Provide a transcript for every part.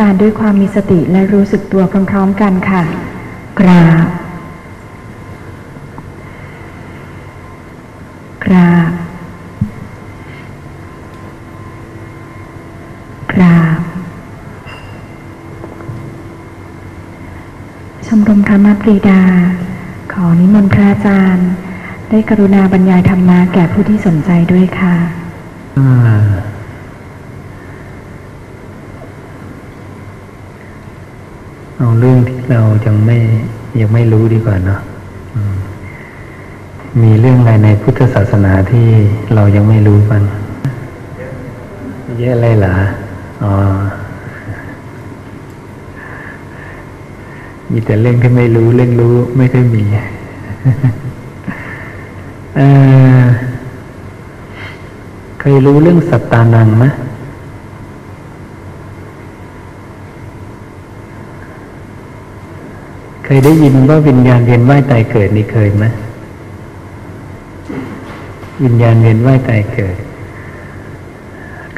รารด้วยความมีสติและรู้สึกตัวพร้อมๆกันค่ะ กราบ กราบ กราบ ชมรมธรรมปรีดา ขอนิมนต์พระอาจารย์ ได้กรุณาบรรยายธรรมะแก่ผู้ที่สนใจด้วยค่ะ อ่าเอา เรายังไม่ยังไม่รู้ดีกว่าเนาะมีเรื่องอะไรในพุทธศาสนาที่เรายังไม่รู้บ้างเยอะเลยเหรออ๋อมีแต่เรื่องที่ไม่รู้เรื่องรู้ไม่ค่อยมีเอ่อเคยรู้เรื่องสัตตานังไหมเค ยได้ยินว่าวิญญาณเวียนว่ายตายเกิดนี่เคยไหมวิญญาณเวียนว่ายตายเกิด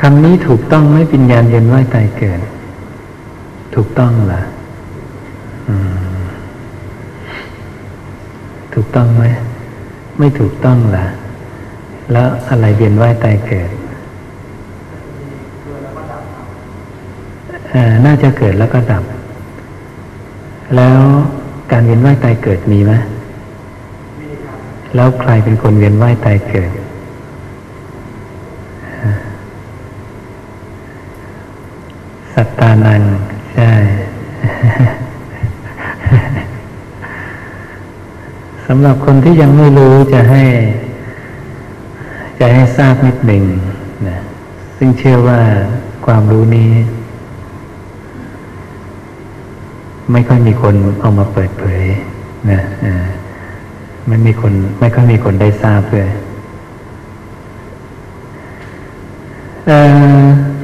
คำนี้ถูกต้องไหมวิญญาณเวียนว่ายตายเกิด ถูกต้องเหรออืมถูกต้องไหมไม่ถูกต้องเหรอแล้วอะไรเวียนว่ายตายเกิดน่าจะเกิดแล้วก็ดับ แล้ว การเวียนว่ายตายเกิดมีไหมแล้วใครเป็นคนเวียนว่ายตายเกิด สัตตานังใช่ สำหรับคนที่ยังไม่รู้จะให้ จะให้ทราบนิดหนึ่งนะ ซึ่งเชื่อว่าความรู้นี้ ไม่ค่อยมีคนเอามาเปิดเผยนะไม่มีคน ไม่ค่อยมีคนได้ทราบเลย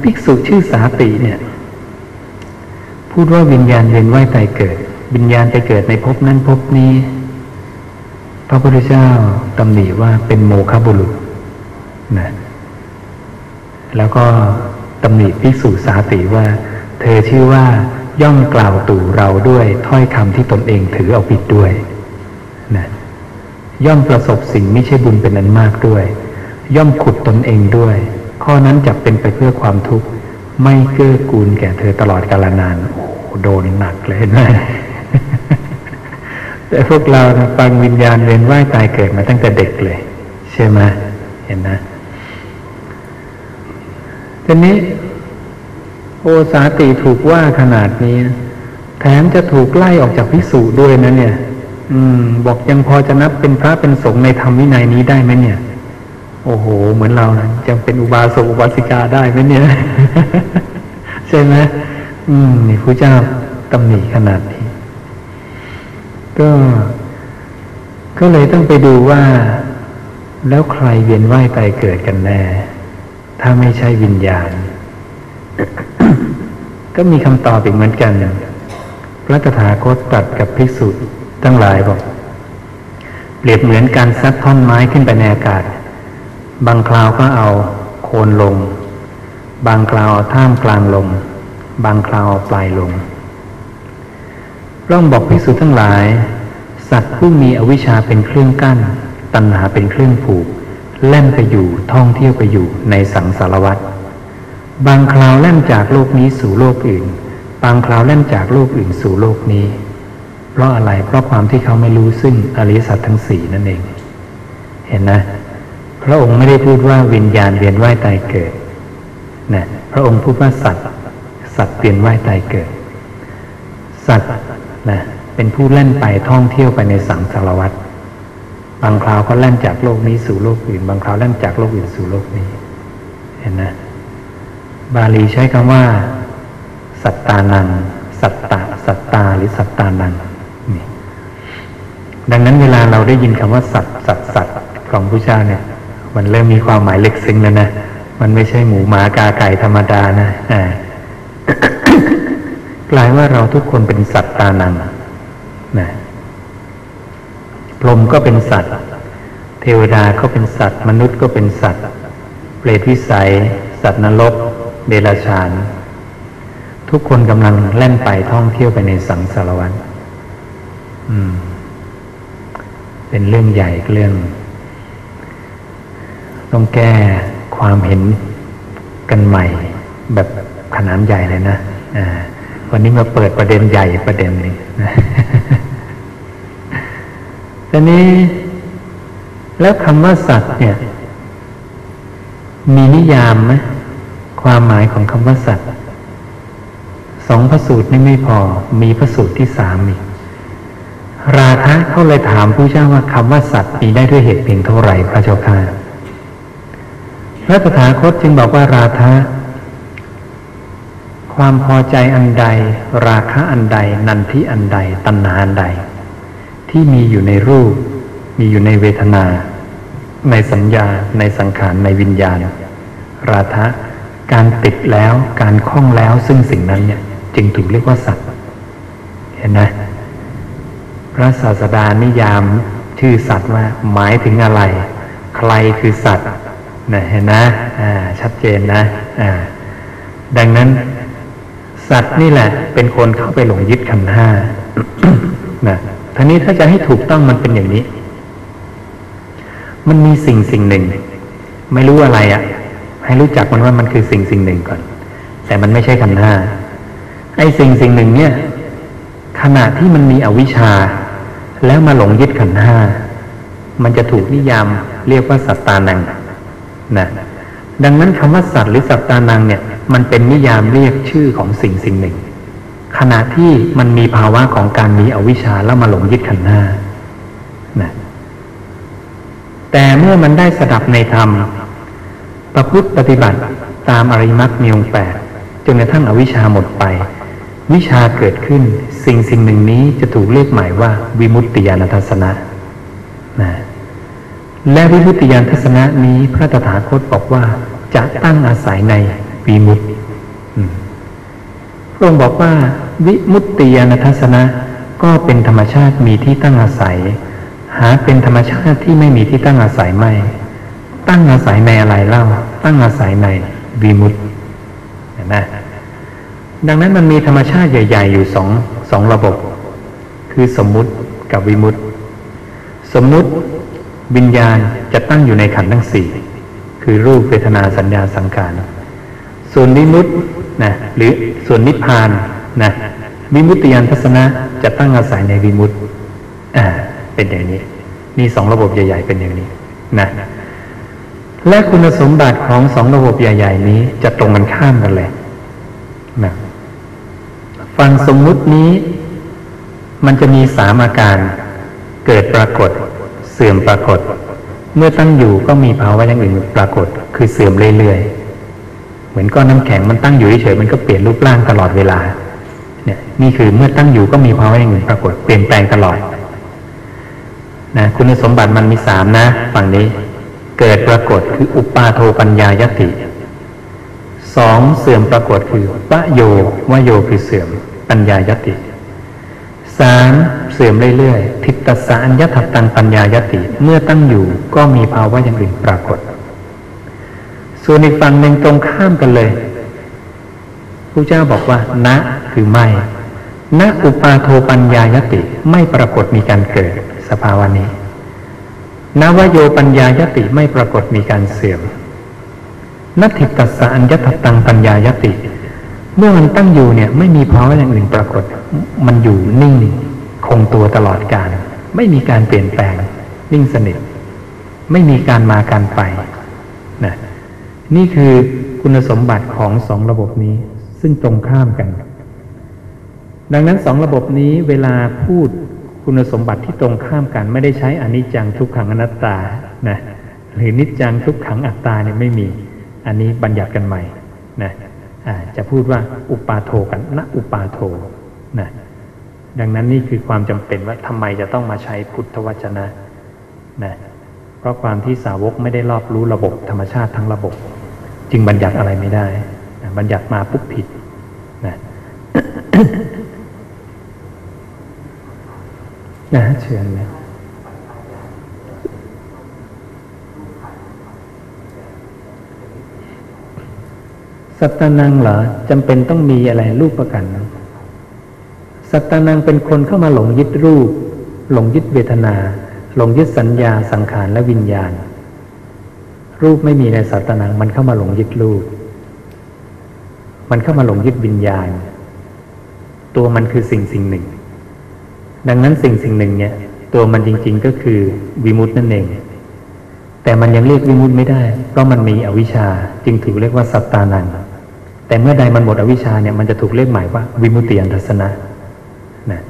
ภิกษุชื่อสาติเนี่ย พูดว่าวิญญาณเวียนว่ายตายเกิด วิญญาณไปเกิดในภพนั้นภพนี้ พระพุทธเจ้าตำหนิว่าเป็นโมฆะบุรุษนะแล้วก็ตำหนิภิกษุสาติว่า เธอชื่อว่า ย่อมกล่าวตู่เราด้วยถ้อยคำที่ตนเองถือเอาผิดด้วยนะย่อมประสบสิ่งไม่ใช่บุญเป็นอันมากด้วย ย่อมขุดตนเองด้วย ข้อนั้นจะเป็นไปเพื่อความทุกข์ไม่เกื้อกูลแก่เธอตลอดกาลนานโอ้โหโดนหนักเลยเห็นไหมแต่พวกเรานะฟังวิญญาณเวียนว่ายตายเกิดมาตั้งแต่เด็กเลย ใช่ไหมเห็นนะทีนี้ โอสาติถูกว่าขนาดนี้ แถมจะถูกไล่ออกจากพิสูจด้วยนะเนี่ย อืม บอกยังพอจะนับเป็นพระเป็นสงฆ์ในธรรมวินัยนี้ได้ไหมเนี่ย โอ้โห เหมือนเรานะยังเป็นอุบาสกอุบาสิกาได้ไหมเนี่ย ใช่ไหมอืมนี่พระเจ้าตำหนิขนาดนี้ ก็ก็เลยต้องไปดูว่า แล้วใครเวียนว่ายตายเกิดกันแน่ ถ้าไม่ใช่วิญญาณ ก็มีคำตอบอีกเหมือนกันพระตถาคตตรัสกับภิกษุทั้งหลายบอก เปรียบเหมือนการซัดท่อนไม้ขึ้นไปในอากาศ บางคราวก็เอาโคนลง บางคราวเอาท่ามกลางลงบางคราวเอาปลายลงร่องบอกภิกษุทั้งหลาย สัตว์ผู้มีอวิชชาเป็นเครื่องกั้น ตัณหาเป็นเครื่องผูก แล่นไปอยู่ท่องเที่ยวไปอยู่ในสังสารวัฏ บางคราวแล่นจากโลกนี้สู่โลกอื่น บางคราวแล่นจากโลกอื่นสู่โลกนี้ เพราะอะไรเพราะความที่เขาไม่รู้ซึ่งอริยสัจทั้งสี่นั่นเอง เห็นนะพระองค์ไม่ได้พูดว่าวิญญาณเวียนว่ายตายเกิดนะพระองค์พูดว่าสัตว์สัตว์เวียนว่ายตายเกิด สัตว์นะเป็นผู้เล่นไปท่องเที่ยวไปในสังสารวัฏบางคราวก็แล่นจากโลกนี้สู่โลกอื่น บางคราวแล่นจากโลกอื่นสู่โลกนี้ เห็นนะ บาลีใช้คำว่า สัตตานัง สัตตะสัตตาหรือสัตตานังนี่ดังนั้นเวลาเราได้ยินคำว่า สัตสัตสัตของพระเจ้าเนี่ย มันเริ่มมีความหมายเล็กซึ้งแล้วนะ มันไม่ใช่หมูหมากาไก่ธรรมดานะอ่ากลายว่าเราทุกคนเป็นสัตตานังนะพรหมก็เป็นสัตว์ เทวดาก็เป็นสัตว์ มนุษย์ก็เป็นสัตว์ เปรตวิสัย สัตว์นรก เดรัจฉาน ทุกคนกำลังแล่นไปท่องเที่ยวไปในสังสารวัฏเป็นเรื่องใหญ่เรื่อง ต้องแก้ความเห็นกันใหม่ แบบขนาดใหญ่เลยนะวันนี้มาเปิดประเด็นใหญ่ประเด็นหนึ่งนะทีนี้แล้วคำว่าสัตว์เนี่ย มีนิยามไหม ความหมายของคำว่าสัตว์สองพระสูตรนี่ไม่พอ มีพระสูตรที่สามอีกราธะเขาเลยถามผู้เจ้าว่าคำว่าสัตว์มีได้ด้วยเหตุเพียงเท่าไหร่พระเจ้าค่ะพระตถาคตจึงบอกว่าราธะความพอใจอันใด ราคะอันใด นันทิอันใด ตัณหาอันใด ที่มีอยู่ในรูป มีอยู่ในเวทนา ในสัญญา ในสังขารในวิญญาณ ราธะ การติดแล้วการคล้องแล้วซึ่งสิ่งนั้นเนี่ยจึงถูกเรียกว่าสัตว์ เห็นไหมพระศาสดานิยามชื่อสัตว์ว่าหมายถึงอะไร ใครคือสัตว์นะเห็นนะอ่าชัดเจนนะอ่าดังนั้น สัตว์นี่แหละ เป็นคนเข้าไปหลงยึดขันห้านะทีนี้ถ้าจะให้ถูกต้องมันเป็นอย่างนี้ มันมีสิ่งสิ่งหนึ่ง ไม่รู้อะไรอะ่ะ ให้รู้จักมันว่ามันคือสิ่งสิ่งหนึ่งก่อน แต่มันไม่ใช่ขันห้าไอ้สิ่งสิ่งหนึ่งเนี่ย ขณะที่มันมีอวิชชา แล้วมาหลงยึดขันห้ามันจะถูกนิยามเรียกว่าสัตตานังนะดังนั้นคำว่าสัตว์หรือสัตตานังเนี่ย มันเป็นนิยามเรียกชื่อของสิ่งสิ่งหนึ่ง ขณะที่มันมีภาวะของการมีอวิชชาแล้วมาหลงยึดขันธ์ห้านะแต่เมื่อมันได้สดับในธรรม ประพฤติปฏิบัติตามอริมักมีองแปดจนกระทั่งอวิชชาหมดไป วิชาเกิดขึ้นสิ่งสิ่งหนึ่งนี้จะถูกเรียกหมายว่า วิมุตติยานทัศนะนะและวิมุตติยานทัศนะนี้พระตถาคตบอกว่าจะตั้งอาศัยในวิมุตติพระองค์บอกว่า วิมุตติยานทัศนะก็เป็นธรรมชาติมีที่ตั้งอาศัย หาเป็นธรรมชาติที่ไม่มีที่ตั้งอาศัยไม่ ตั้งอาศัยในอะไรเล่า ตั้งอาศัยในวิมุตตินะดังนั้นมันมีธรรมชาติใหญ่ ๆ อยู่สองสองระบบ คือสมมุติกับวิมุตติสมมุติวิญญาณจะตั้งอยู่ในขันธ์ทั้งสี่คือรูปเวทนาสัญญาสังขารส่วนวิมุตตินะหรือส่วนนิพพานนะวิมุตติยานทัศนะจะตั้งอาศัยในวิมุตติอ่าเป็นอย่างนี้ มีสองระบบใหญ่ ๆ เป็นอย่างนี้นะ และคุณสมบัติของสองระบบใหญ่ ๆ นี้จะตรงกันข้ามกันเลยนะฟังสมมุตินี้ มันจะมีสามอาการ เกิดปรากฏ เสื่อมปรากฏ เมื่อตั้งอยู่ก็มีภาวะอย่างอื่นปรากฏ คือเสื่อมเรื่อยๆ เหมือนก้อนน้ำแข็งมันตั้งอยู่เฉยๆมันก็เปลี่ยนรูปร่างตลอดเวลา เนี่ยนี่คือเมื่อตั้งอยู่ก็มีภาวะอย่างอื่นปรากฏ เปลี่ยนแปลงตลอดนะคุณสมบัติมันมีสามนะ ฝั่งนี้ เกิดปรากฏคืออุปาโทปัญญายติสองเสื่อมปรากฏคือวโยวโยคือเสื่อมปัญญายติสามเสื่อมเรื่อยๆทิฏฐสารยัตตังปัญญายติเมื่อตั้งอยู่ก็มีภาวะอย่างอื่นปรากฏ ส่วนอีกฝั่งหนึ่งตรงข้ามกันเลยผู้เจ้าบอกว่า ณคือไม่ณอุปาโทปัญญายติไม่ปรากฏมีการเกิดสภาวะนี้ นวโยปัญญายติไม่ปรากฏมีการเสื่อมนัตถิตัสสะอัญญตตังปัญญายติ เมื่อมันตั้งอยู่เนี่ยไม่มีภาวะอย่างอื่นปรากฏ มันอยู่นิ่งคงตัวตลอดกาลไม่มีการเปลี่ยนแปลง นิ่งสนิท ไม่มีการมาการไปนะนี่คือคุณสมบัติของสองระบบนี้ซึ่งตรงข้ามกัน ดังนั้นสองระบบนี้เวลาพูด คุณสมบัติที่ตรงข้ามกันไม่ได้ใช้อนิจจังทุกขังอนัตตานะหรือนิจจังทุกขังอัตตาเนี่ยไม่มี อันนี้บัญญัติกันใหม่นะอ่าจะพูดว่าอุปาโทกันณอุปาโทนะดังนั้นนี่คือความจำเป็นว่าทำไมจะต้องมาใช้พุทธวจนะนะเพราะความที่สาวกไม่ได้รอบรู้ระบบธรรมชาติทั้งระบบ จึงบัญญัติอะไรไม่ได้นะบัญญัติมาปุ๊บผิดนะ นะเชิญนะสัตตานังเหรอจำเป็นต้องมีอะไรรูปประกันสัตตานังเป็นคนเข้ามาหลงยึดรูป หลงยึดเวทนา หลงยึดสัญญาสังขารและวิญญาณ รูปไม่มีในสัตตานังมันเข้ามาหลงยึดรูป มันเข้ามาหลงยึดวิญญาณ ตัวมันคือสิ่งสิ่งหนึ่ง ดังนั้นสิ่งสิ่งหนึ่งเนี่ย ตัวมันจริง ๆก็คือวิมุตินั่นเอง แต่มันยังเรียกวิมุติไม่ได้ เพราะมันมีอวิชชาจึงถูกเรียกว่าสัตตานังแต่เมื่อใดมันหมดอวิชชาเนี่ยมันจะถูกเรียกหมายว่าวิมุตติยันทัศนะนะ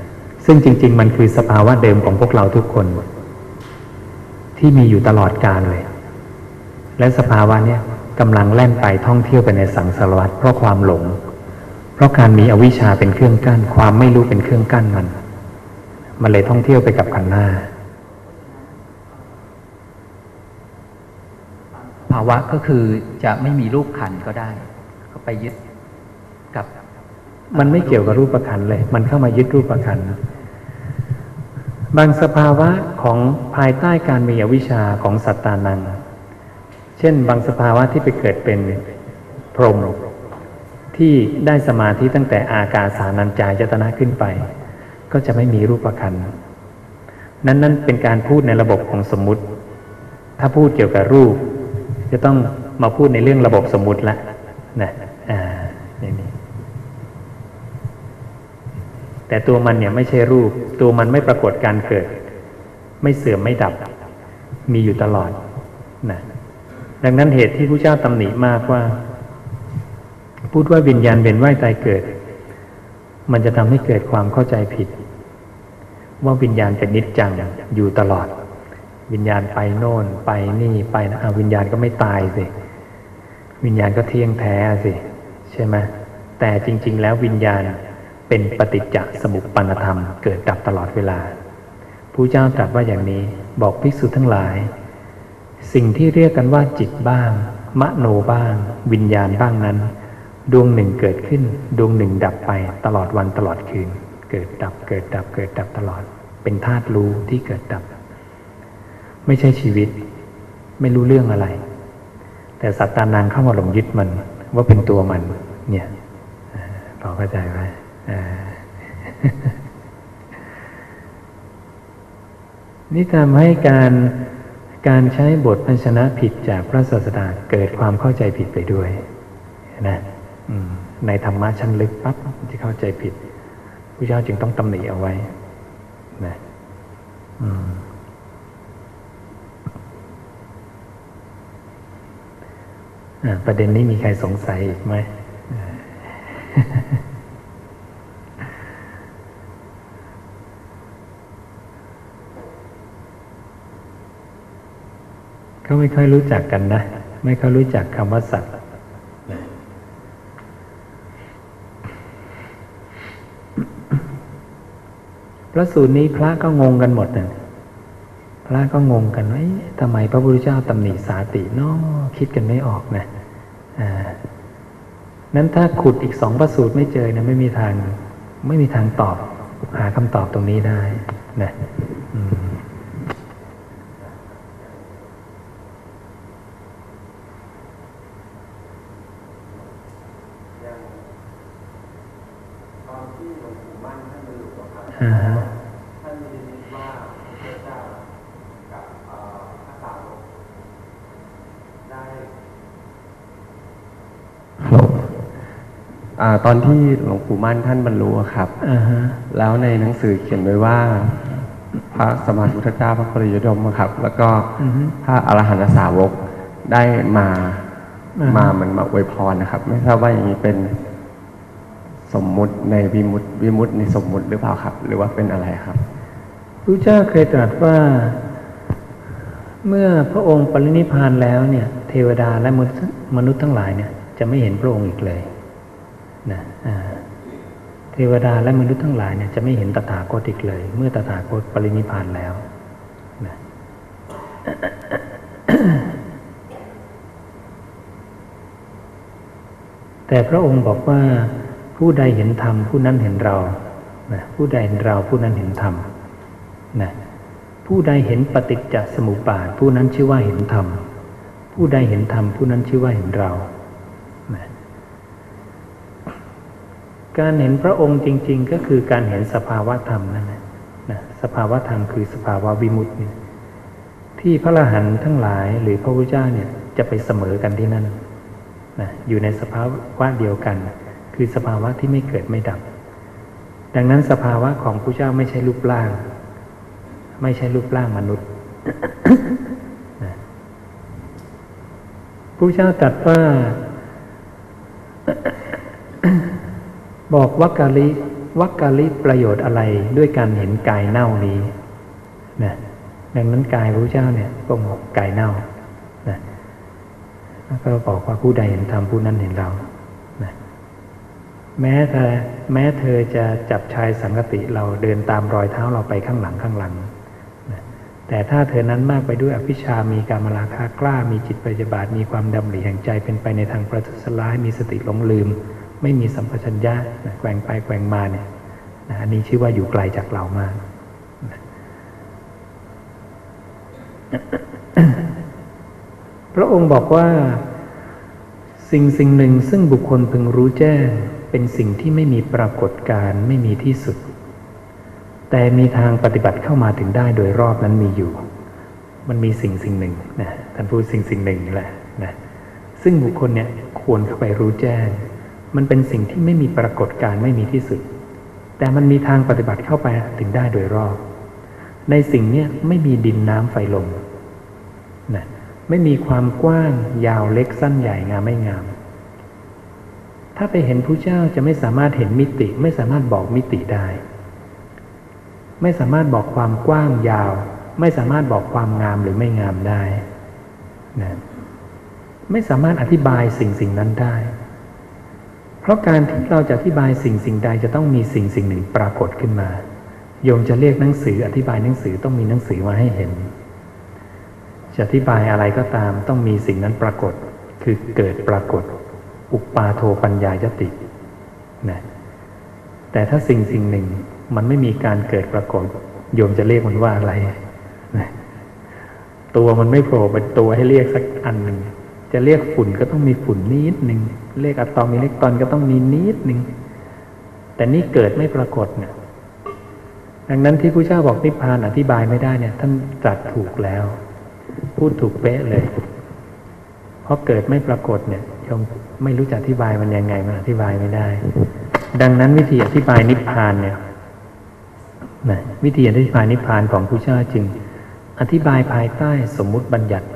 ซึ่งจริง ๆ มันคือสภาวะเดิมของพวกเราทุกคน ที่มีอยู่ตลอดกาลเลย และสภาวะเนี่ยกำลังแล่นไปท่องเที่ยวไปในสังสารวัฏเพราะความหลง เพราะการมีอวิชชาเป็นเครื่องกั้น ความไม่รู้เป็นเครื่องกั้นมัน มันเลยท่องเที่ยวไปกับขันหน้า ภาวะก็คือจะไม่มีรูปขันก็ได้ ก็ไปยึดกับ มันไม่เกี่ยวกับรูปประคันเลย มันเข้ามายึดรูปประคันบางสภาวะของภายใต้การมีอวิชชาของสัตตานัง เช่น บางสภาวะที่ไปเกิดเป็นพรหมที่ได้สมาธิตั้งแต่อากาสานัญจายตนะขึ้นไป ก็จะไม่มีรูปประคันนั้นนั่นเป็นการพูดในระบบของสมมุติ ถ้าพูดเกี่ยวกับรูป จะต้องมาพูดในเรื่องระบบสมมุติละนะอ่านี่นี่แต่ตัวมันเนี่ยไม่ใช่รูป ตัวมันไม่ปรากฏการเกิด ไม่เสื่อมไม่ดับ มีอยู่ตลอดนะดังนั้นเหตุที่พระเจ้าตำหนิมากว่า พูดว่าวิญญาณเวียนว่ายตายเกิด มันจะทำให้เกิดความเข้าใจผิด ว่าวิญญาณเป็นนิจจังอยู่ตลอด วิญญาณไปโน่นไปนี่ไปนะวิญญาณก็ไม่ตายสิ วิญญาณก็เที่ยงแท้สิ ใช่ไหมแต่จริง ๆ แล้ววิญญาณเป็นปฏิจจสมุปปนธรรม เกิดดับตลอดเวลาผู้เจ้าตรัสว่าอย่างนี้บอกภิกษุทั้งหลาย สิ่งที่เรียกกันว่าจิตบ้าง มโนบ้าง วิญญาณบ้างนั้น ดวงหนึ่งเกิดขึ้น ดวงหนึ่งดับไปตลอดวันตลอดคืน เกิดดับเกิดดับเกิดดับตลอด เป็นธาตุรู้ที่เกิดดับ ไม่ใช่ชีวิต ไม่รู้เรื่องอะไร แต่สัตตานังเข้ามาหลงยึดมัน ว่าเป็นตัวมัน เนี่ยอ่าพอเข้าใจไหมนี่ทำให้การการใช้บทพันชนะผิดจากพระศาสดาเกิดความเข้าใจผิดไปด้วยนะ ในธรรมะชั้นลึกปั๊บจะเข้าใจผิดพระเจ้าจึงต้องตำหนิเอาไว้นะอ่าประเด็นนี้มีใครสงสัยอีกไหมเขาไม่ค่อยรู้จักกันนะ ไม่ค่อยรู้จักคำว่าสัตว์ พระสูตรนี้พระก็งงกันหมดนะพระก็งงกันว่าเอ๊ะทำไมพระพุทธเจ้าตำหนิสาติเนาะคิดกันไม่ออกนะอ่านั้นถ้าขุดอีกสองพระสูตรไม่เจอนะไม่มีทางไม่มีทางตอบ หาคำตอบตรงนี้ได้นะอ่าฮะ ท่านมีนิมิตว่าพระเจ้ากับเอ่อพระสาวกได้ อ่าตอนที่หลวงปู่มั่นท่านบรรลุอะครับอ่าฮะแล้วในหนังสือเขียนไว้ว่า พระสมมาพุทธเจ้าพระปริยดมอะครับ แล้วก็อือฮึพระอรหันตสาวกได้มาอ่าฮะมาเหมือนมาอวยพรนะครับ ไม่ทราบว่าอย่างนี้เป็นสมมุติในวิมุตติวิมุตติในสมมุติหรือเปล่าครับ หรือว่าเป็นอะไรครับพระเจ้าเคยตรัสว่า เมื่อพระองค์ปรินิพพานแล้วเนี่ย เทวดาและมนุษย์มนุษย์ทั้งหลายเนี่ย จะไม่เห็นพระองค์อีกเลย นะเทวดาและมนุษย์ทั้งหลายเนี่ยจะไม่เห็นตถาคตอีกเลย เมื่อตถาคตปรินิพพานแล้วนะแต่พระองค์บอกว่าผู้ใดเห็นธรรมผู้นั้นเห็นเรานะผู้ใดเห็นเราผู้นั้นเห็นธรรมนะผู้ใดเห็นปฏิจจสมุปบาทผู้นั้นชื่อว่าเห็นธรรม ผู้ใดเห็นธรรมผู้นั้นชื่อว่าเห็นเรานะ การเห็นพระองค์จริง ๆ ก็คือการเห็นสภาวะธรรมนั่นแหละนะสภาวะธรรมคือสภาวะวิมุตติที่พระอรหันต์ทั้งหลายหรือพระพุทธเจ้าเนี่ยจะไปเสมอกันที่นั่นนะอยู่ในสภาวะเดียวกัน คือสภาวะที่ไม่เกิดไม่ดับ ดังนั้นสภาวะของพระเจ้าไม่ใช่รูปร่าง ไม่ใช่รูปร่างมนุษย์นะพระเจ้าตรัสว่า บอกวักกาลิวักกาลิประโยชน์อะไรด้วยการเห็นกายเน่านี้นะดังนั้นกายพระเจ้าเนี่ยก็บอกกายเน่านะแล้วก็บอกว่าผู้ใดเห็นธรรมผู้นั้นเห็นเรานะแม้เธอแม้เธอจะจับชายสังกติเราเดินตามรอยเท้าเราไปข้างหลังข้างหลังนะแต่ถ้าเธอนั้นมากไปด้วยอภิชามีการมราคากล้ามีจิตปฏิบาทมีความดำริแห่งใจเป็นไปในทางประทุษร้ายมีสติหลงลืม ไม่มีสัมปชัญญะนะแกว่งไปแกว่งมาเนี่ยนะอันนี้ชื่อว่าอยู่ไกลจากเรามากนะพระองค์บอกว่า สิ่งสิ่งหนึ่งซึ่งบุคคลพึงรู้แจ้ง เป็นสิ่งที่ไม่มีปรากฏการไม่มีที่สุด แต่มีทางปฏิบัติเข้ามาถึงได้โดยรอบนั้นมีอยู่ มันมีสิ่งสิ่งหนึ่งนะท่านพูดสิ่งสิ่งหนึ่งแหละนะซึ่งบุคคลเนี่ยควรเข้าไปรู้แจ้ง มันเป็นสิ่งที่ไม่มีปรากฏการณ์ไม่มีที่สุด แต่มันมีทางปฏิบัติเข้าไปถึงได้โดยรอบ ในสิ่งนี้ไม่มีดินน้ำไฟลมนะไม่มีความกว้างยาวเล็กสั้นใหญ่งามไม่งาม ถ้าไปเห็นผู้เจ้าจะไม่สามารถเห็นมิติ ไม่สามารถบอกมิติได้ ไม่สามารถบอกความกว้างยาว ไม่สามารถบอกความงามหรือไม่งามได้นะไม่สามารถอธิบายสิ่งสิ่งนั้นได้ ราะการที่เราจะอธิบายสิ่งสิ่งใดจะต้องมีสิ่งสิ่งหนึ่งปรากฏขึ้นมา โยมจะเรียกหนังสือ อธิบายหนังสือต้องมีหนังสือมาให้เห็น จะอธิบายอะไรก็ตามต้องมีสิ่งนั้นปรากฏ คือเกิดปรากฏ อุปาโทปัญญายตินะแต่ถ้าสิ่งสิ่งหนึ่งมันไม่มีการเกิดปรากฏ โยมจะเรียกมันว่าอะไรนะตัวมันไม่โผล่เป็นตัวให้เรียกสักอันหนึ่ง จะเรียกฝุ่นก็ต้องมีฝุ่นนิดหนึ่งเรียกอะตอมอิเล็กตรอนก็ต้องมีนิดหนึ่งแต่นี่เกิดไม่ปรากฏเนี่ยดังนั้นที่พระเจ้าบอกนิพพานอธิบายไม่ได้เนี่ย ท่านตรัสถูกแล้ว พูดถูกเป๊ะเลยเพราะเกิดไม่ปรากฏเนี่ยโยมไม่รู้จะอธิบายมันยังไงมันอธิบายไม่ได้ ดังนั้นวิธีอธิบายนิพพานเนี่ยนะวิธีอธิบายนิพพานของพระเจ้าจึง อธิบายภายใต้สมมุติบัญญัติ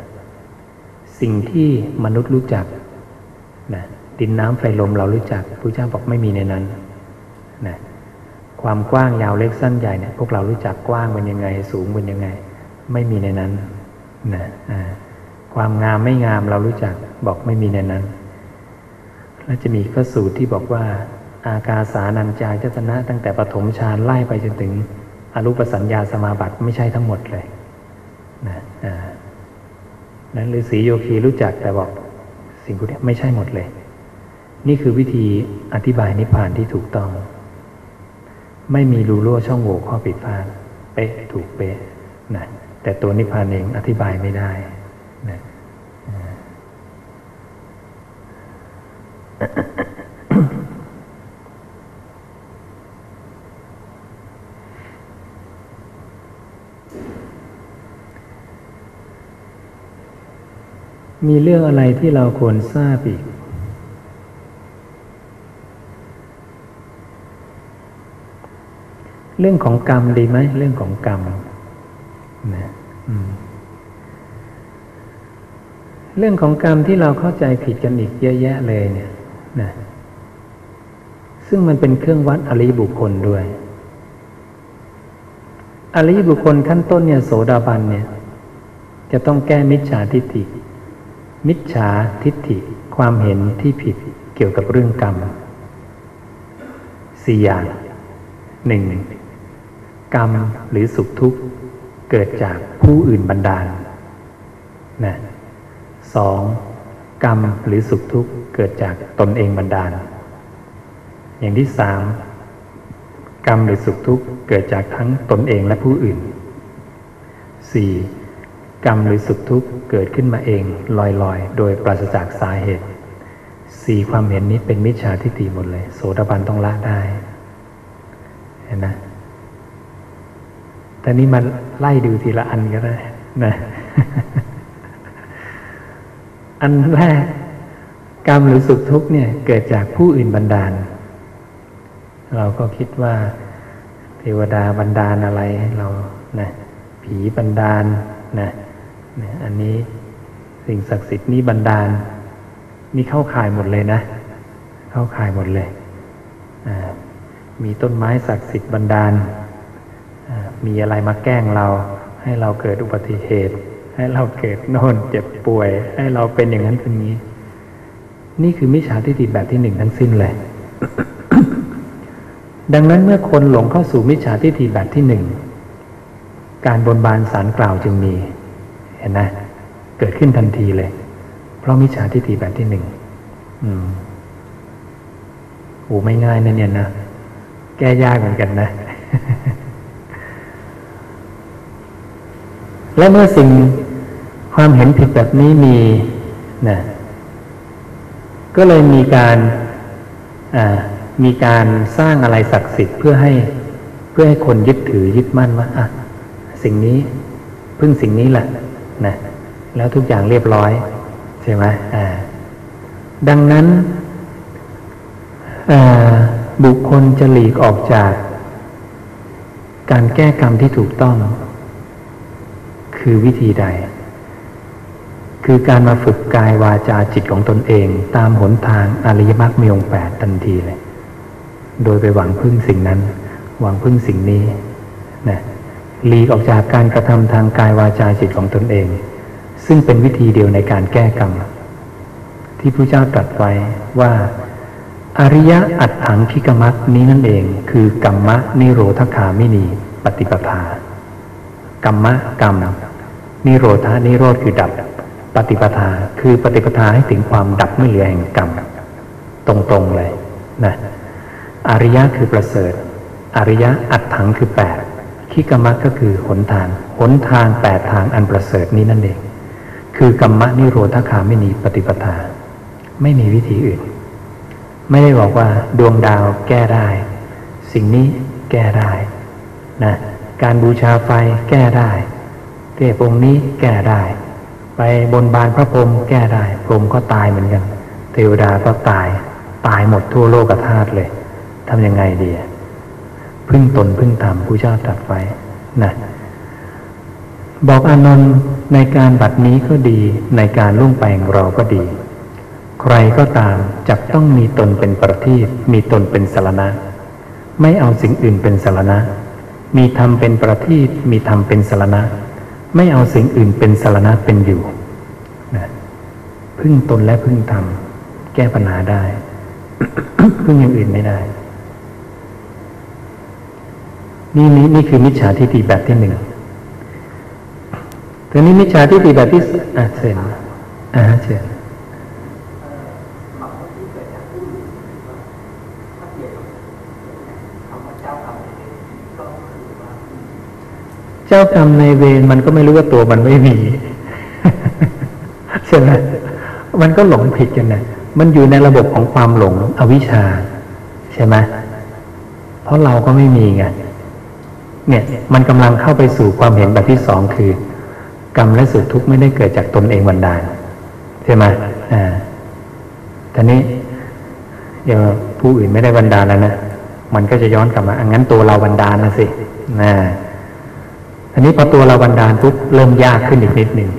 สิ่งที่มนุษย์รู้จักนะดินน้ำไฟลมเรารู้จักพระเจ้าบอกไม่มีในนั้นนะความกว้างยาวเล็กสั้นใหญ่เนี่ยพวกเรารู้จักกว้างเป็นยังไง สูงเป็นยังไง ไม่มีในนั้นนะอ่าความงามไม่งามเรารู้จักบอกไม่มีในนั้น แล้วจะมีพระสูตรที่บอกว่า อากาสานัญจายตนะตั้งแต่ปฐมฌานไล่ไปจนถึงอรูปสัญญาสมาบัติไม่ใช่ทั้งหมดเลยนะอ่า นั้นฤาษีโยคีรู้จักแต่บอกสิ่งพวกนี้ไม่ใช่หมดเลย นี่คือวิธีอธิบายนิพพานที่ถูกต้อง ไม่มีรูรั่วช่องโหว่ข้อผิดพลาดเป๊ะถูกเป๊ะนะแต่ตัวนิพพานเองอธิบายไม่ได้นะ มีเรื่องอะไรที่เราควรทราบอีก เรื่องของกรรมดีไหมเรื่องของกรรมนะเรื่องของกรรมที่เราเข้าใจผิดกันอีกเยอะแยะเลยเนี่ยนะซึ่งมันเป็นเครื่องวัดอริบุคคลด้วยอริบุคคลขั้นต้นเนี่ยโสดาบันเนี่ย จะต้องแก้มิจฉาทิฏฐิ มิจฉาทิฏฐิความเห็นที่ผิดเกี่ยวกับเรื่องกรรมสี่อย่างหนึ่งกรรมหรือสุขทุกข์เกิดจากผู้อื่นบันดาลนะสองกรรมหรือสุขทุกข์เกิดจากตนเองบันดาล อย่างที่สามกรรมหรือสุขทุกข์เกิดจากทั้งตนเองและผู้อื่นสี่ กรรมหรือสุขทุกข์เกิดขึ้นมาเองลอยๆ โดยปราศจากสาเหตุสี่ความเห็นนี้เป็นมิจฉาทิฏฐิหมดเลย โสดาบันต้องละได้เห็นนะแต่นี้มันไล่ดูทีละอันก็ได้นะอันแรกกรรมหรือสุขทุกข์เนี่ยเกิดจากผู้อื่นบันดาล เราก็คิดว่าเทวดาบันดาลอะไรให้เรานะผีบันดาลนะ อันนี้สิ่งศักดิ์สิทธิ์นี้บันดาล นี่เข้าข่ายหมดเลยนะ เข้าข่ายหมดเลยมีต้นไม้ศักดิ์สิทธิ์บันดาล มีอะไรมาแกล้งเรา ให้เราเกิดอุบัติเหตุ ให้เราเกิดโน่นเจ็บป่วย ให้เราเป็นอย่างนั้นเป็นนี้ นี่คือมิจฉาทิฏฐิแบบที่หนึ่งทั้งสิ้นเลย ดังนั้นเมื่อคนหลงเข้าสู่มิจฉาทิฏฐิแบบที่หนึ่ง การบนบานสารกล่าวจึงมี เห็นไหมเกิดขึ้นทันทีเลย เพราะมิจฉาทิฏฐิแบบที่หนึ่งอืมโอ้ไม่ง่ายนะเนี่ยนะ แก้ยากเหมือนกันนะ และเมื่อสิ่งความเห็นผิดแบบนี้มีนะก็เลยมีการอ่ามีการสร้างอะไรศักดิ์สิทธิ์เพื่อให้เพื่อให้คนยึดถือยึดมั่นว่าอะสิ่งนี้พึ่งสิ่งนี้แหละ นะแล้วทุกอย่างเรียบร้อย ใช่ไหมอ่าดังนั้นบุคคลจะหลีกออกจาก การแก้กรรมที่ถูกต้อง คือวิธีใด คือการมาฝึกกายวาจาจิตของตนเอง ตามหนทางอริยมรรคมีองแปดทันทีเลย โดยไปหวังพึ่งสิ่งนั้น หวังพึ่งสิ่งนี้นะ หลีกออกจากการกระทำทางกายวาจาจิตของตนเอง ซึ่งเป็นวิธีเดียวในการแก้กรรม ที่พระเจ้าตรัสไว้ว่า อริยะอัตถังคิกมักนี้นั่นเองคือกรรมะนิโรธคามินีปฏิปทากรรมะกรรมนิโรธานิโรธคือดับ ปฏิปทาคือปฏิปทาให้ถึงความดับไม่เหลือแห่งกรรมตรงๆเลยนะอริยะคือประเสริฐ อริยะอัตถังคือแปด คิกมักก็คือหนทาง หนทางแปดทางอันประเสริฐนี้นั่นเอง คือกรรมะนิโรธคามินีปฏิปทา ไม่มีวิธีอื่น ไม่ได้บอกว่าดวงดาวแก้ได้ สิ่งนี้แก้ได้นะการบูชาไฟแก้ได้ เทพองค์นี้แก้ได้ ไปบนบานพระพรหมแก้ได้ พรหมก็ตายเหมือนกัน เทวดาก็ตาย ตายหมดทั่วโลกธาตุเลยทำยังไงดีอะ พึ่งตนพึ่งธรรมผู้เจ้าตรัสไว้นะบอกอานนท์ในการบัดนี้ก็ดีในการล่วงไปของเราก็ดี ใครก็ตามจักต้องมีตนเป็นประทีปมีตนเป็นสารณะ ไม่เอาสิ่งอื่นเป็นสารณะ มีธรรมเป็นประทีปมีธรรมเป็นสารณะ ไม่เอาสิ่งอื่นเป็นสารณะเป็นอยู่นะพึ่งตนและพึ่งธรรมแก้ปัญหาได้ พึ่งอย่างอื่นไม่ได้ นี่นี่นี่คือมิจฉาทิฏฐิแบบที่หนึ่งทีนี้มิจฉาทิฏฐิแบบที่สอะเชิญอ่าเชิญเจ้ากรรมในายเวรมันก็ไม่รู้ว่าตัวมันไม่มีใช่ไหมมันก็หลงผิดกันนะมันอยู่ในระบบของความหลงอวิชชา ใช่ไหมเพราะเราก็ไม่มีไง เนี่ยมันกำลังเข้าไปสู่ความเห็นแบบที่สองคือ กรรมและสุขทุกข์ไม่ได้เกิดจากตนเองบันดาลใช่ไหมอ่าทีนี้เดี๋ยวผู้อื่นไม่ได้บันดาลแล้วนะมันก็จะย้อนกลับมาอังั้นตัวเราบันดาลนะสินะทีนี้พอตัวเราบันดาลปุ๊บเริ่มยากขึ้นอีกนิดหนึ่ง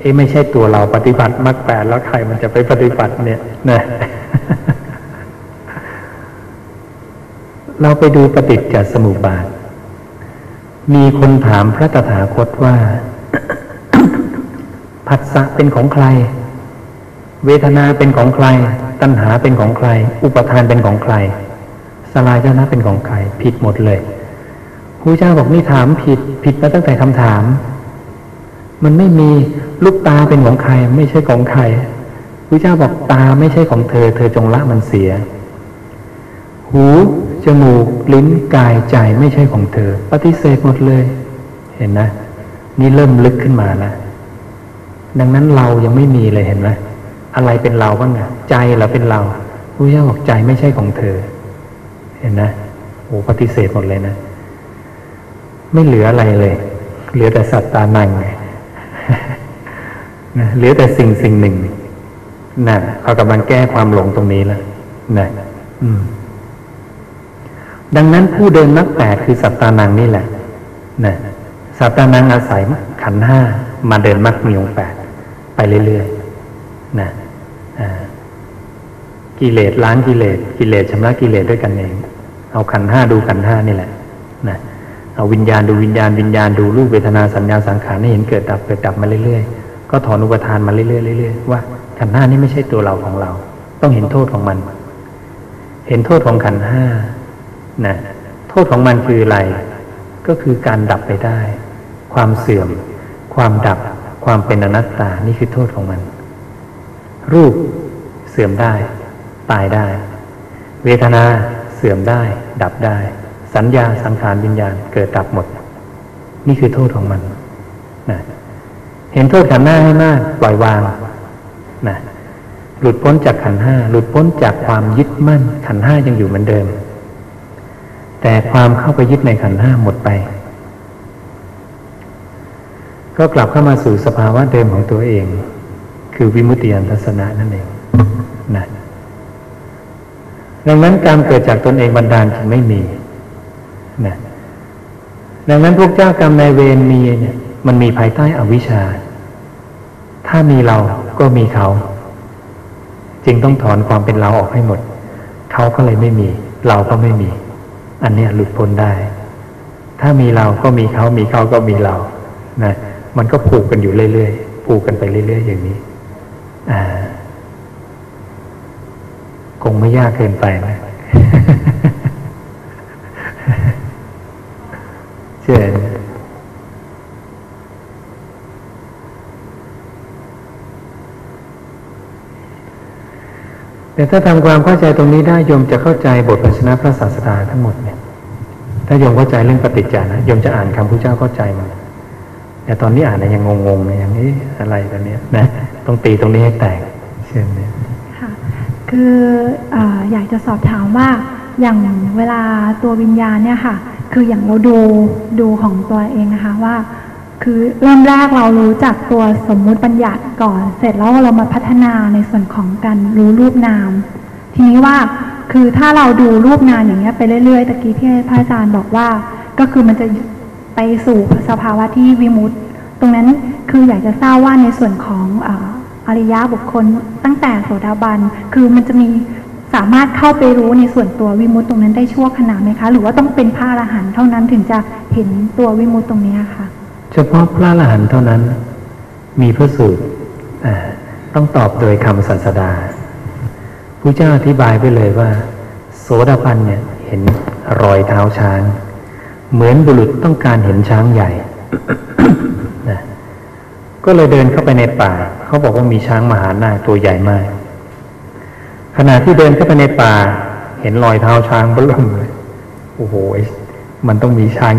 เอ๊ะไม่ใช่ตัวเราปฏิบัติมรรคแปดแล้วใครมันจะไปปฏิบัติเนี่ยนะเราไปดูปฏิจจสมุปบาท มีคนถามพระตถาคตว่า ผัสสะเป็นของใคร เวทนาเป็นของใคร ตัณหาเป็นของใคร อุปทานเป็นของใคร สลายจนะเป็นของใคร ผิดหมดเลยพระเจ้าบอกนี่ถามผิด ผิดมาตั้งแต่คำถาม มันไม่มีลูกตาเป็นของใคร ไม่ใช่ของใครพระเจ้าบอกตาไม่ใช่ของเธอ เธอจงละมันเสีย หู จมูก ลิ้นกายใจไม่ใช่ของเธอ ปฏิเสธหมดเลย เห็นนะนี่เริ่มลึกขึ้นมานะดังนั้นเรายังไม่มีเลยเห็นไหมอะไรเป็นเราบ้างอะใจเราเป็นเราพระเจ้าบอกใจไม่ใช่ของเธอ เห็นนะโอ้ปฏิเสธหมดเลยนะ ไม่เหลืออะไรเลย เหลือแต่สัตตานังไงนะเหลือแต่สิ่งสิ่งหนึ่งนะเขากำลังแก้ความหลงตรงนี้แล้วนะ อืม ดังนั้นผู้เดินมรรคแปดคือสัตตานังนี่แหละนะสัตตานังอาศัยขันห้ามาเดินมรรคมีองแปดไปเรื่อยๆนะอ่ากิเลสล้างกิเลสกิเลสชำระกิเลสด้วยกันเอง เอาขันห้าดูขันห้านี่แหละนะเอาวิญญาณดูวิญญาณวิญญาณดูรูปเวทนาสัญญาสังขารให้เห็นเกิดดับเกิดดับมาเรื่อยๆ ก็ถอนอุปทานมาเรื่อยๆเรื่อยๆว่าขันห้านี่ไม่ใช่ตัวเราของเรา ต้องเห็นโทษของมัน เห็นโทษของขันห้า นะโทษของมันคืออะไร ก็คือการดับไปได้ ความเสื่อม ความดับ ความเป็นอนัตตา นี่คือโทษของมัน รูปเสื่อมได้ ตายได้ เวทนาเสื่อมได้ ดับได้ สัญญาสังขารวิญญาณเกิดดับหมด นี่คือโทษของมันนะเห็นโทษขันธ์ห้าให้มากปล่อยวางนะหลุดพ้นจากขันธ์ห้าหลุดพ้นจากความยึดมั่นขันธ์ห้ายังอยู่เหมือนเดิม แต่ความเข้าไปยึดในขันธ์ห้าหมดไป ก็กลับเข้ามาสู่สภาวะเดิมของตัวเอง คือวิมุตติยันทัศนะนั่นเองนะดังนั้นการเกิดจากตนเองบันดาลจึงไม่มีนะดังนั้นพวกเจ้ากรรมนายเวรมีเนี่ย มันมีภายใต้อวิชชา ถ้ามีเราก็มีเขา จึงต้องถอนความเป็นเราออกให้หมด เขาก็เลยไม่มี เราก็ไม่มี อันเนี้ยหลุดพ้นได้ ถ้ามีเราก็มีเขามีเขาก็มีเรานะมันก็ผูกกันอยู่เรื่อยๆผูกกันไปเรื่อยๆอย่างนี้อ่าคงไม่ยากเกินไปนะเชื่อน แต่ถ้าทำความเข้าใจตรงนี้ได้โยมจะเข้าใจบทพัญชนะพระศาสดาทั้งหมดเนี่ย ถ้าโยมเข้าใจเรื่องปฏิจจานะโยมจะอ่านคำพระเจ้าเข้าใจมันแต่ตอนนี้อ่านยังงงๆเลยอย่างนี้อะไรแบบนี้นะต้องตีตรงนี้ให้แตกเช่นนี้ค่ะคือออยากจะสอบถามว่าอย่างเวลาตัววิญญาณเนี่ยค่ะ คืออย่างเราดูดูของตัวเองนะคะว่า คือเริ่มแรกเรารู้จักตัวสมมุติบัญญัติก่อน เสร็จแล้วเรามาพัฒนาในส่วนของการรู้รูปนาม ทีนี้ว่าคือถ้าเราดูรูปนามอย่างเงี้ยไปเรื่อยๆตะกี้ที่พระอาจารย์บอกว่า ก็คือมันจะไปสู่สภาวะที่วิมุตติตรงนั้นคืออยากจะทราบว่าในส่วนของอริยะบุคคลตั้งแต่โสดาบัน คือมันจะมีสามารถเข้าไปรู้ในส่วนตัววิมุตติตรงนั้นได้ชั่วขณะไหมคะ หรือว่าต้องเป็นพระอรหันต์เท่านั้นถึงจะเห็นตัววิมุตติตรงนี้ค่ะ เฉพาะพระอรหันต์เท่านั้น มีพระสูตรต้องตอบโดยคำศาสดาพระเจ้าอธิบายไปเลยว่า โสดาบันเนี่ยเห็นรอยเท้าช้าง เหมือนบุรุษต้องการเห็นช้างใหญ่นะก็เลยเดินเข้าไปในป่า เขาบอกว่ามีช้างมหานาคตัวใหญ่มาก ขณะที่เดินเข้าไปในป่า เห็นรอยเท้าช้างเบิ่มเลยโอ้โหมันต้องมีช้าง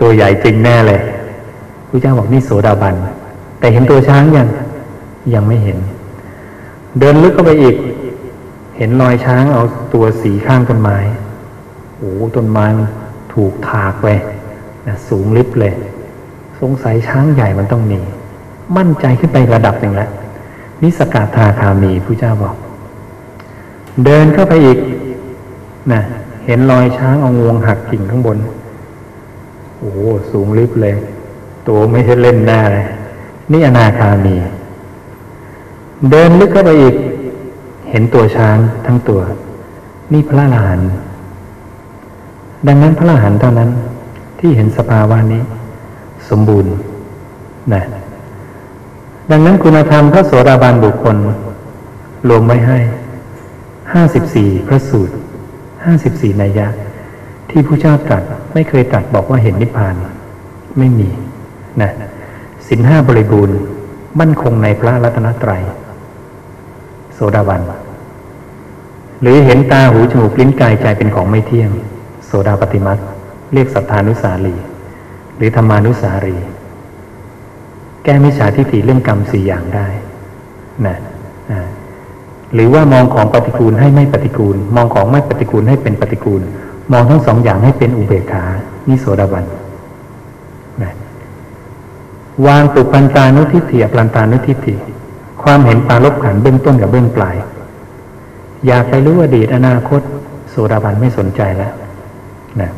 ตัวใหญ่จริงแน่เลย ระเจ้าบอกนี่โสดาบัน แต่เห็นตัวช้างยังยังไม่เห็น เดินลึกเข้าไปอีก เห็นรอยช้างเอาตัวสีข้างต้นไม้โอ้ต้นไม้มันถูกถากไปนะสูงลิบเลย สงสัยช้างใหญ่มันต้องมี มั่นใจขึ้นไประดับหนึ่งแล้วนิสกาธาคามีผู้เจ้าบอก เดินเข้าไปอีกนะเห็นรอยช้างเอางวงหักกิ่งข้างบน โอ้สูงลิบเลย ตัวไม่ใช่เล่นได้เลยนี่อนาคามี เดินลึกเข้าไปอีก เห็นตัวช้างทั้งตัว นี่พระอรหันต์ดังนั้นพระอรหันต์เท่านั้น ที่เห็นสภาวะนี้ สมบูรณ์นะดังนั้นคุณธรรมพระโสดาบันบุคคล รวมไว้ให้ห้าสิบสี่พระสูตรห้าสิบสี่นัยยะ ที่ผู้เจ้าตรัสไม่เคยตรัสบอกว่าเห็นนิพพาน ไม่มี นะสินห้าบริบูรณ์มั่นคงในพระรัตนตรัย โสดาบัน หรือเห็นตาหูจมูกลิ้นกายใจเป็นของไม่เที่ยง โสดาปฏิมัติเรียกสัทธานุสารี หรือธรรมานุสารี แก้มิจฉาทิฏฐิเรื่องกรรมสี่อย่างได้นะอ่าหรือว่ามองของปฏิกูลให้ไม่ปฏิกูล มองของไม่ปฏิกูลให้เป็นปฏิกูล มองทั้งสองอย่างให้เป็นอุเบกขา นิโสดาบัน วางตุปันตานุทิฏฐิอปันตานุทิฏฐิความเห็นปาลบขันเบื้องต้นกับเบื้องปลาย อยากไปรู้อดีตอนาคต โสดาบันไม่สนใจแล้วนะ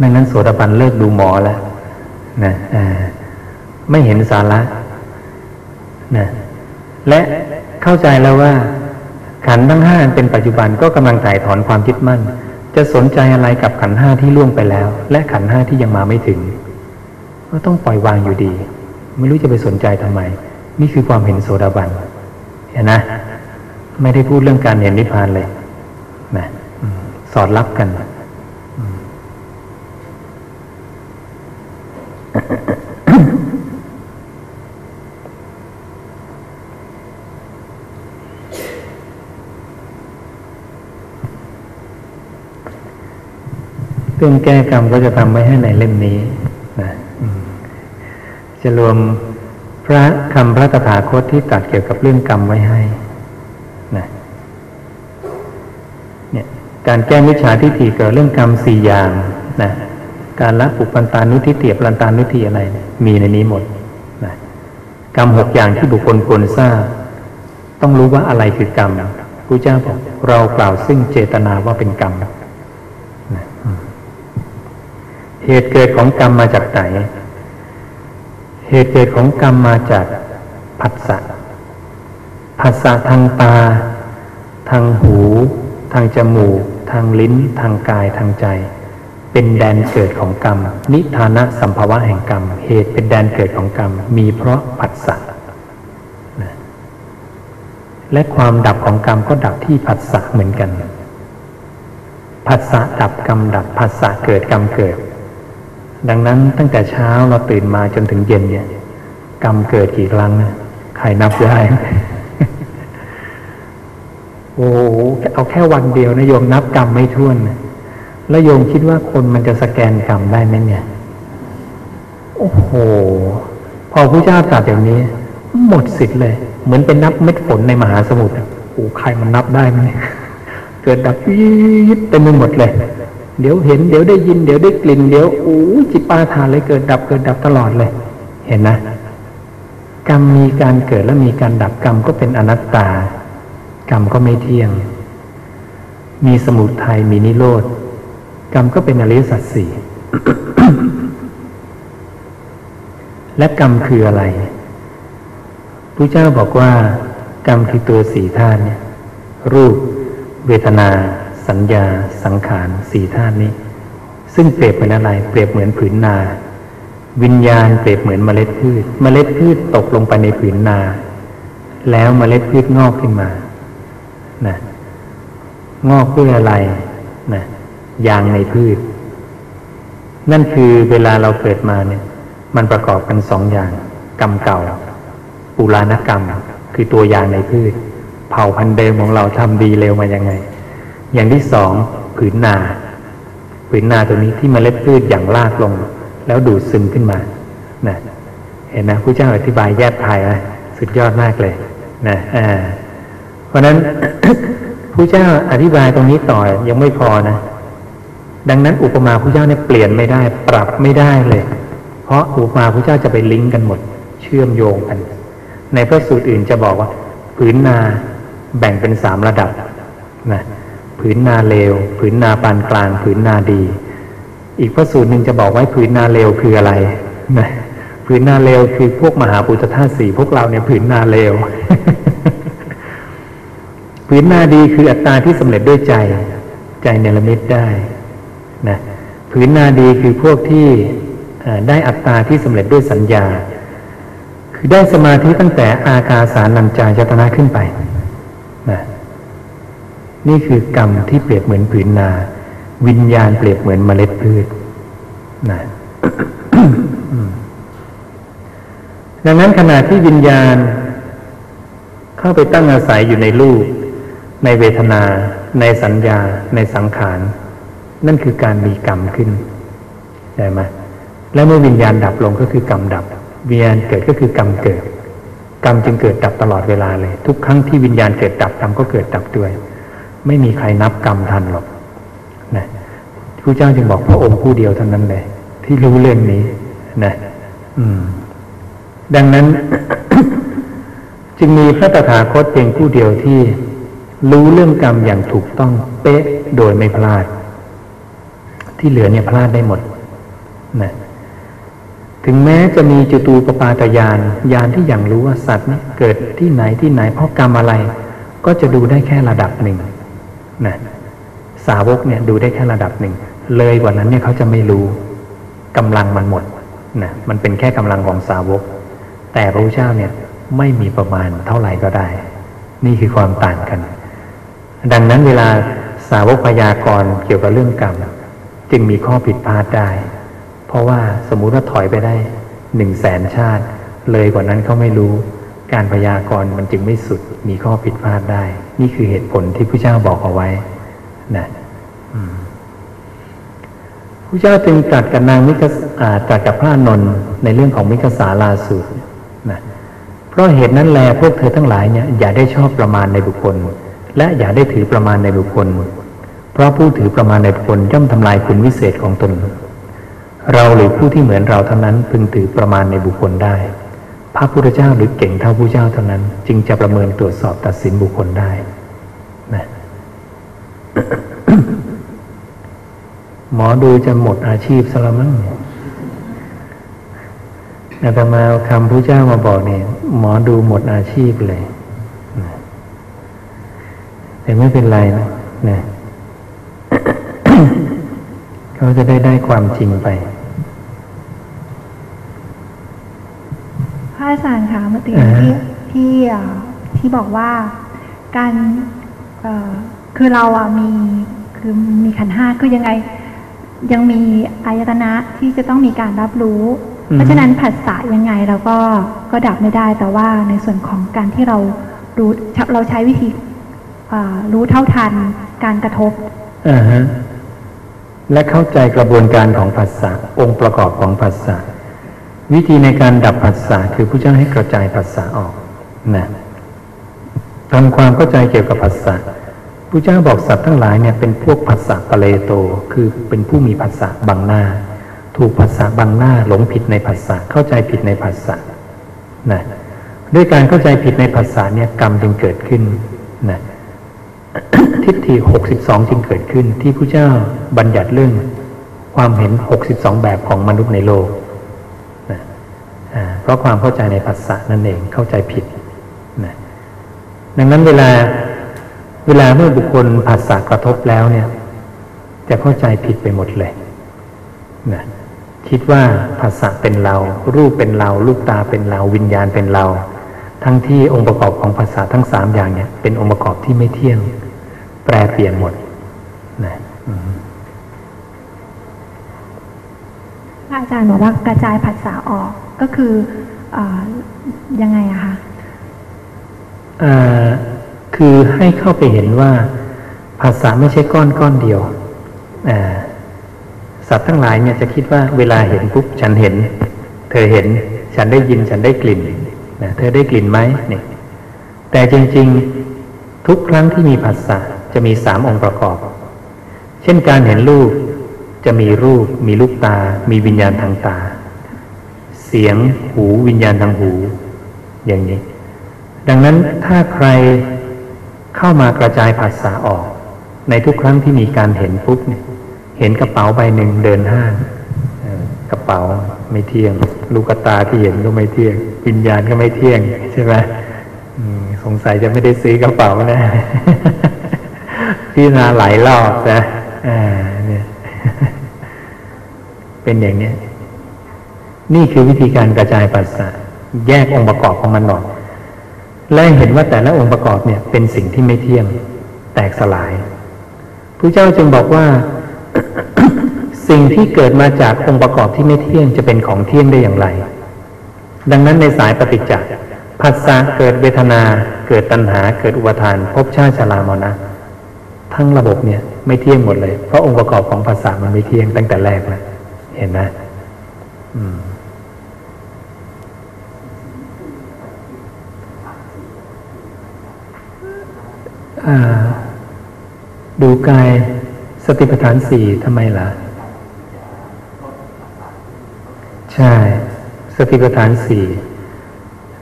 ดังนั้นโสดาบันเลิกดูหมอแล้วนะไม่เห็นสาระนะและเข้าใจแล้วว่า ขันทั้งห้าเป็นปัจจุบันก็กำลังถ่ายถอนความยึดมั่น จะสนใจอะไรกับขันห้าที่ล่วงไปแล้ว และขันห้าที่ยังมาไม่ถึง ก็ต้องปล่อยวางอยู่ดี ไม่รู้จะไปสนใจทำไม นี่คือความเห็นโสดาบันเห็นนะ ไม่ได้พูดเรื่องการเห็นนิพพานเลยนะสอดรับกันเรื่องแก้กรรมก็จะทำไว้ให้ในเล่มนี้นะ จะรวมพระคำพระตถาคตที่ตัดเกี่ยวกับเรื่องกรรมไว้ให้นะเนี่ยการแก้มิจฉาทิฏฐิเกี่ยวกับเรื่องกรรมสี่อย่างนะการละปุปันตานุทิฏฐิปรันตานุทิอะไรมีในนี้หมดนะกรรมหกอย่างที่บุคคลควรทราบต้องรู้ว่าอะไรคือกรรมพระเจ้าบอกเรากล่าวซึ่งเจตนาว่าเป็นกรรมเหตุเกิดของกรรมมาจากไหน เหตุเกิดของกรรมมาจากผัสสะผัสสะทางตา ทางหู ทางจมูก ทางลิ้น ทางกายทางใจ เป็นแดนเกิดของกรรม นิทานะสัมภาวะแห่งกรรม เหตุเป็นแดนเกิดของกรรม มีเพราะผัสสะนะและความดับของกรรมก็ดับที่ผัสสะเหมือนกันผัสสะดับกรรมดับผัสสะเกิดกรรมเกิด ดังนั้นตั้งแต่เช้าเราตื่นมาจนถึงเย็นเนี่ยกรรมเกิดกี่ครั้งนะใครนับได้โอ้โหเอาแค่วันเดียวนะโยมนับกรรมไม่ถ้วนนะแล้วโยมคิดว่าคนมันจะสแกนกรรมได้ไหมเนี่ย โอ้โห พอพระเจ้าตรัสอย่างนี้ หมดสิทธิ์เลย เหมือนเป็นนับเม็ดฝนในมหาสมุทรอะโอ้ใครมันนับได้ไหมเนี่ยเกิดดับยิบเต็มไปหมดเลย เดี๋ยวเห็น เดี๋ยวได้ยิน เดี๋ยวได้กลิ่น เดี๋ยวโอ้จิตปาทานเลยเกิดดับเกิดดับตลอดเลย เห็นนะกรรมมีการเกิดและมีการดับกรรมก็เป็นอนัตตา กรรมก็ไม่เที่ยง มีสมุทัยมีนิโรธกรรมก็เป็นอริยสัจสี่และกรรมคืออะไรพระเจ้าบอกว่า กรรมคือตัวสี่ธาตุเนี่ยรูป เวทนา สัญญา สังขารสี่ธาตุนี้ ซึ่งเปรียบเหมือนอะไร เปรียบเหมือนผืนนา วิญญาณเปรียบเหมือนเมล็ดพืช เมล็ดพืชตกลงไปในผืนนา แล้วเมล็ดพืชงอกขึ้นมานะงอกเพื่ออะไรนะยางในพืช นั่นคือเวลาเราเกิดมาเนี่ย มันประกอบกันสองอย่าง กรรมเก่า ปุรานกรรม คือตัวยางในพืช เผ่าพันธุ์เดิมของเราทำดีเร็วมายังไง อย่างที่สองผืนนาผืนนาตัวนี้ที่มเมล็ดพืชอย่างลากลง แล้วดูดซึมขึ้นมานะเห็นนะผู้เจ้าอธิบายแยบคายนะสุดยอดมากเลยนะอ่าเพราะฉะนั้นผู้เจ้าอธิบายตรงนี้ต่อยังไม่พอนะ ดังนั้นอุปมาผู้เจ้าเนี่ยเปลี่ยนไม่ได้ ปรับไม่ได้เลย เพราะอุปมาผู้เจ้าจะไปลิงก์กันหมด เชื่อมโยงกัน ในพระสูตรอื่นจะบอกว่าผืนนาแบ่งเป็นสามระดับนะ ผืนนาเลว ผืนนาปานกลาง ผืนนาดี อีกพระสูตรหนึ่งจะบอกไว้ผืนนาเลวคืออะไรนะผืนนาเลวคือพวกมหาปุตธาสี่พวกเราเนี่ยผืนนาเลวผืนนาดีคืออัตตาที่สำเร็จด้วยใจ ใจเนรมิตได้นะผืนนาดีคือพวกที่ได้อัตตาที่สำเร็จด้วยสัญญา คือได้สมาธิตั้งแต่อากาสานัญจายตนะขึ้นไป นี่คือกรรมที่เปรียบเหมือนผืนนา วิญญาณเปรียบเหมือนเมล็ดพืชนะดังนั้นขณะที่วิญญาณ เข้าไปตั้งอาศัยอยู่ในรูป ในเวทนา ในสัญญา ในสังขาร นั่นคือการมีกรรมขึ้นใช่ไหมและเมื่อวิญญาณดับลงก็คือกรรมดับ วิญญาณเกิดก็คือกรรมเกิด กรรมจึงเกิดดับตลอดเวลาเลย ทุกครั้งที่วิญญาณเกิดดับกรรมก็เกิดดับด้วย ไม่มีใครนับกรรมทันหรอกนะพระเจ้าจึงบอกพระองค์ผู้เดียวเท่านั้นเลยที่รู้เรื่องนี้นะอืม ดังนั้น จึงมีพระตถาคตเพียงผู้เดียวที่รู้เรื่องกรรมอย่างถูกต้องเป๊ะโดยไม่พลาด ที่เหลือเนี่ยพลาดได้หมดนะถึงแม้จะมีจตูปปาตยานยานที่อย่างรู้ว่าสัตว์เนี่เกิดที่ไหนที่ไหนเพราะกรรมอะไร ก็จะดูได้แค่ระดับหนึ่ง นะสาวกเนี่ยดูได้แค่ระดับหนึ่ง เลยกว่านั้นเนี่ยเขาจะไม่รู้กำลังมันหมดนะมันเป็นแค่กำลังของสาวก แต่พระพุทธเจ้าเนี่ยไม่มีประมาณเท่าไหร่ก็ได้ นี่คือความต่างกัน ดังนั้นเวลาสาวกพยากรณ์เกี่ยวกับเรื่องกรรม จึงมีข้อผิดพลาดได้ เพราะว่าสมมุติว่าถอยไปได้หนึ่งแสนชาติ เลยกว่านั้นเขาไม่รู้ การพยากรณ์มันจึงไม่สุดมีข้อผิดพลาดได้ นี่คือเหตุผลที่พระเจ้าบอกเอาไว้นะพระเจ้าจึงตรัสกับนางมิกสอ่าตรัสกับพระนนท์ในเรื่องของมิกสาลาสูตรนะเพราะเหตุนั้นแลพวกเธอทั้งหลายเนี่ยอย่าได้ชอบประมาณในบุคคล และอย่าได้ถือประมาณในบุคคล เพราะผู้ถือประมาณในบุคคลย่อมทำลายคุณวิเศษของตน เราหรือผู้ที่เหมือนเราเท่านั้นพึงถือประมาณในบุคคลได้ พระพุทธเจ้าหรือเก่งเท่าผู้เจ้าเท่านั้น จึงจะประเมินตรวจสอบตัดสินบุคคลได้นะหมอดูจะหมดอาชีพซะละมั้งอาตมาเอาคำพระเจ้ามาบอกเนี่ยหมอดูหมดอาชีพเลยนะแต่ไม่เป็นไรนะนะเขาจะได้ได้ความจริงไป ระอาจารย์คะเมื่อกี้อ่าฮะที่ที่เอ่อที่บอกว่าการเอ่อคือเราอะมีคือมีขันธ์ห้าคือยังไง ยังมีอายตนะที่จะต้องมีการรับรู้ เพราะฉะนั้นผัสสะยังไงเราก็ก็ดับไม่ได้แต่ว่าในส่วนของการที่เรารู้เราใช้วิธีเอ่อรู้เท่าทันการกระทบอ่าฮะและเข้าใจกระบวนการของผัสสะองค์ประกอบของผัสสะ วิธีในการดับผัสสะคือผู้เจ้าให้กระจายผัสสะออกนะทำความเข้าใจเกี่ยวกับผัสสะผู้เจ้าบอกสัตว์ทั้งหลายเนี่ยเป็นพวกผัสสะปะเลโต คือเป็นผู้มีผัสสะบังหน้า ถูกผัสสะบังหน้าหลงผิดในผัสสะเข้าใจผิดในผัสสะนะด้วยการเข้าใจผิดในผัสสะเนี่ยกรรมจึงเกิดขึ้นนะทิฏฐิหกสิบสองจึงเกิดขึ้น ที่ผู้เจ้าบัญญัติเรื่องความเห็นหกสิบสองแบบของมนุษย์ในโลก เพราะความเข้าใจในภาษานั่นเองเข้าใจผิดนะดังนั้นเวลาเวลาเมื่อบุคคลภาษากระทบแล้วเนี่ย จะเข้าใจผิดไปหมดเลยนะคิดว่าภาษาเป็นเรา รูปเป็นเรา ลูกตาเป็นเรา วิญญาณเป็นเรา ทั้งที่องค์ประกอบของภาษาทั้งสามอย่างเนี่ย เป็นองค์ประกอบที่ไม่เที่ยง แปรเปลี่ยนหมดนะอืมพระอาจารย์บอกว่ากระจายผัสสะออก ก็คืออยังไงอะคะคือให้เข้าไปเห็นว่าภาษาไม่ใช่ก้อนก้อนเดียวสัตว์ทั้งหลายเนี่ยจะคิดว่าเวลาเห็นปุ๊บฉันเห็น เธอเห็นฉันได้ยินฉันได้กลิ่นนะเธอได้กลิ่นไหมเนี่ยแต่จริงๆทุกครั้งที่มีภาษาจะมีสามองค์ประกอบ เช่นการเห็นรูปจะมีรูป มีลูกตา มีวิญญาณทางตา สียงหูวิญญาณทางหู อย่างนี้ ดังนั้นถ้าใครเข้ามากระจายภาษาออก ในทุกครั้งที่มีการเห็นปุ๊บเนี่ยเห็นกระเป๋าใบหนึ่งเดินห้างกระเป๋าไม่เที่ยง ลูกตาที่เห็นก็ไม่เที่ยง วิญญาณก็ไม่เที่ยงใช่ไหมสงสัยจะไม่ได้ซื้อกระเป๋านะพี่นาหลายรอบนะอ่าเนี่ยเป็นอย่างนี้ นี่คือวิธีการกระจายภาษาแยกองค์ประกอบของมันออกและเห็นว่าแต่ละองค์ประกอบเนี่ยเป็นสิ่งที่ไม่เที่ยงแตกสลายพระเจ้าจึงบอกว่า สิ่งที่เกิดมาจากองค์ประกอบที่ไม่เที่ยงจะเป็นของเที่ยงได้อย่างไร ดังนั้นในสายปฏิจจ์ผัสสะเกิดเวทนา เกิดตัณหา เกิดอุปทานภพชาติชรามรณะทั้งระบบเนี่ยไม่เที่ยงหมดเลย เพราะองค์ประกอบของภาษามันไม่เที่ยงตั้งแต่แรกแล้วเห็นไหมอืม ดูกายสติปัฏฐานสี่ทำไมล่ะ ใช่ สติปัฏฐานสี่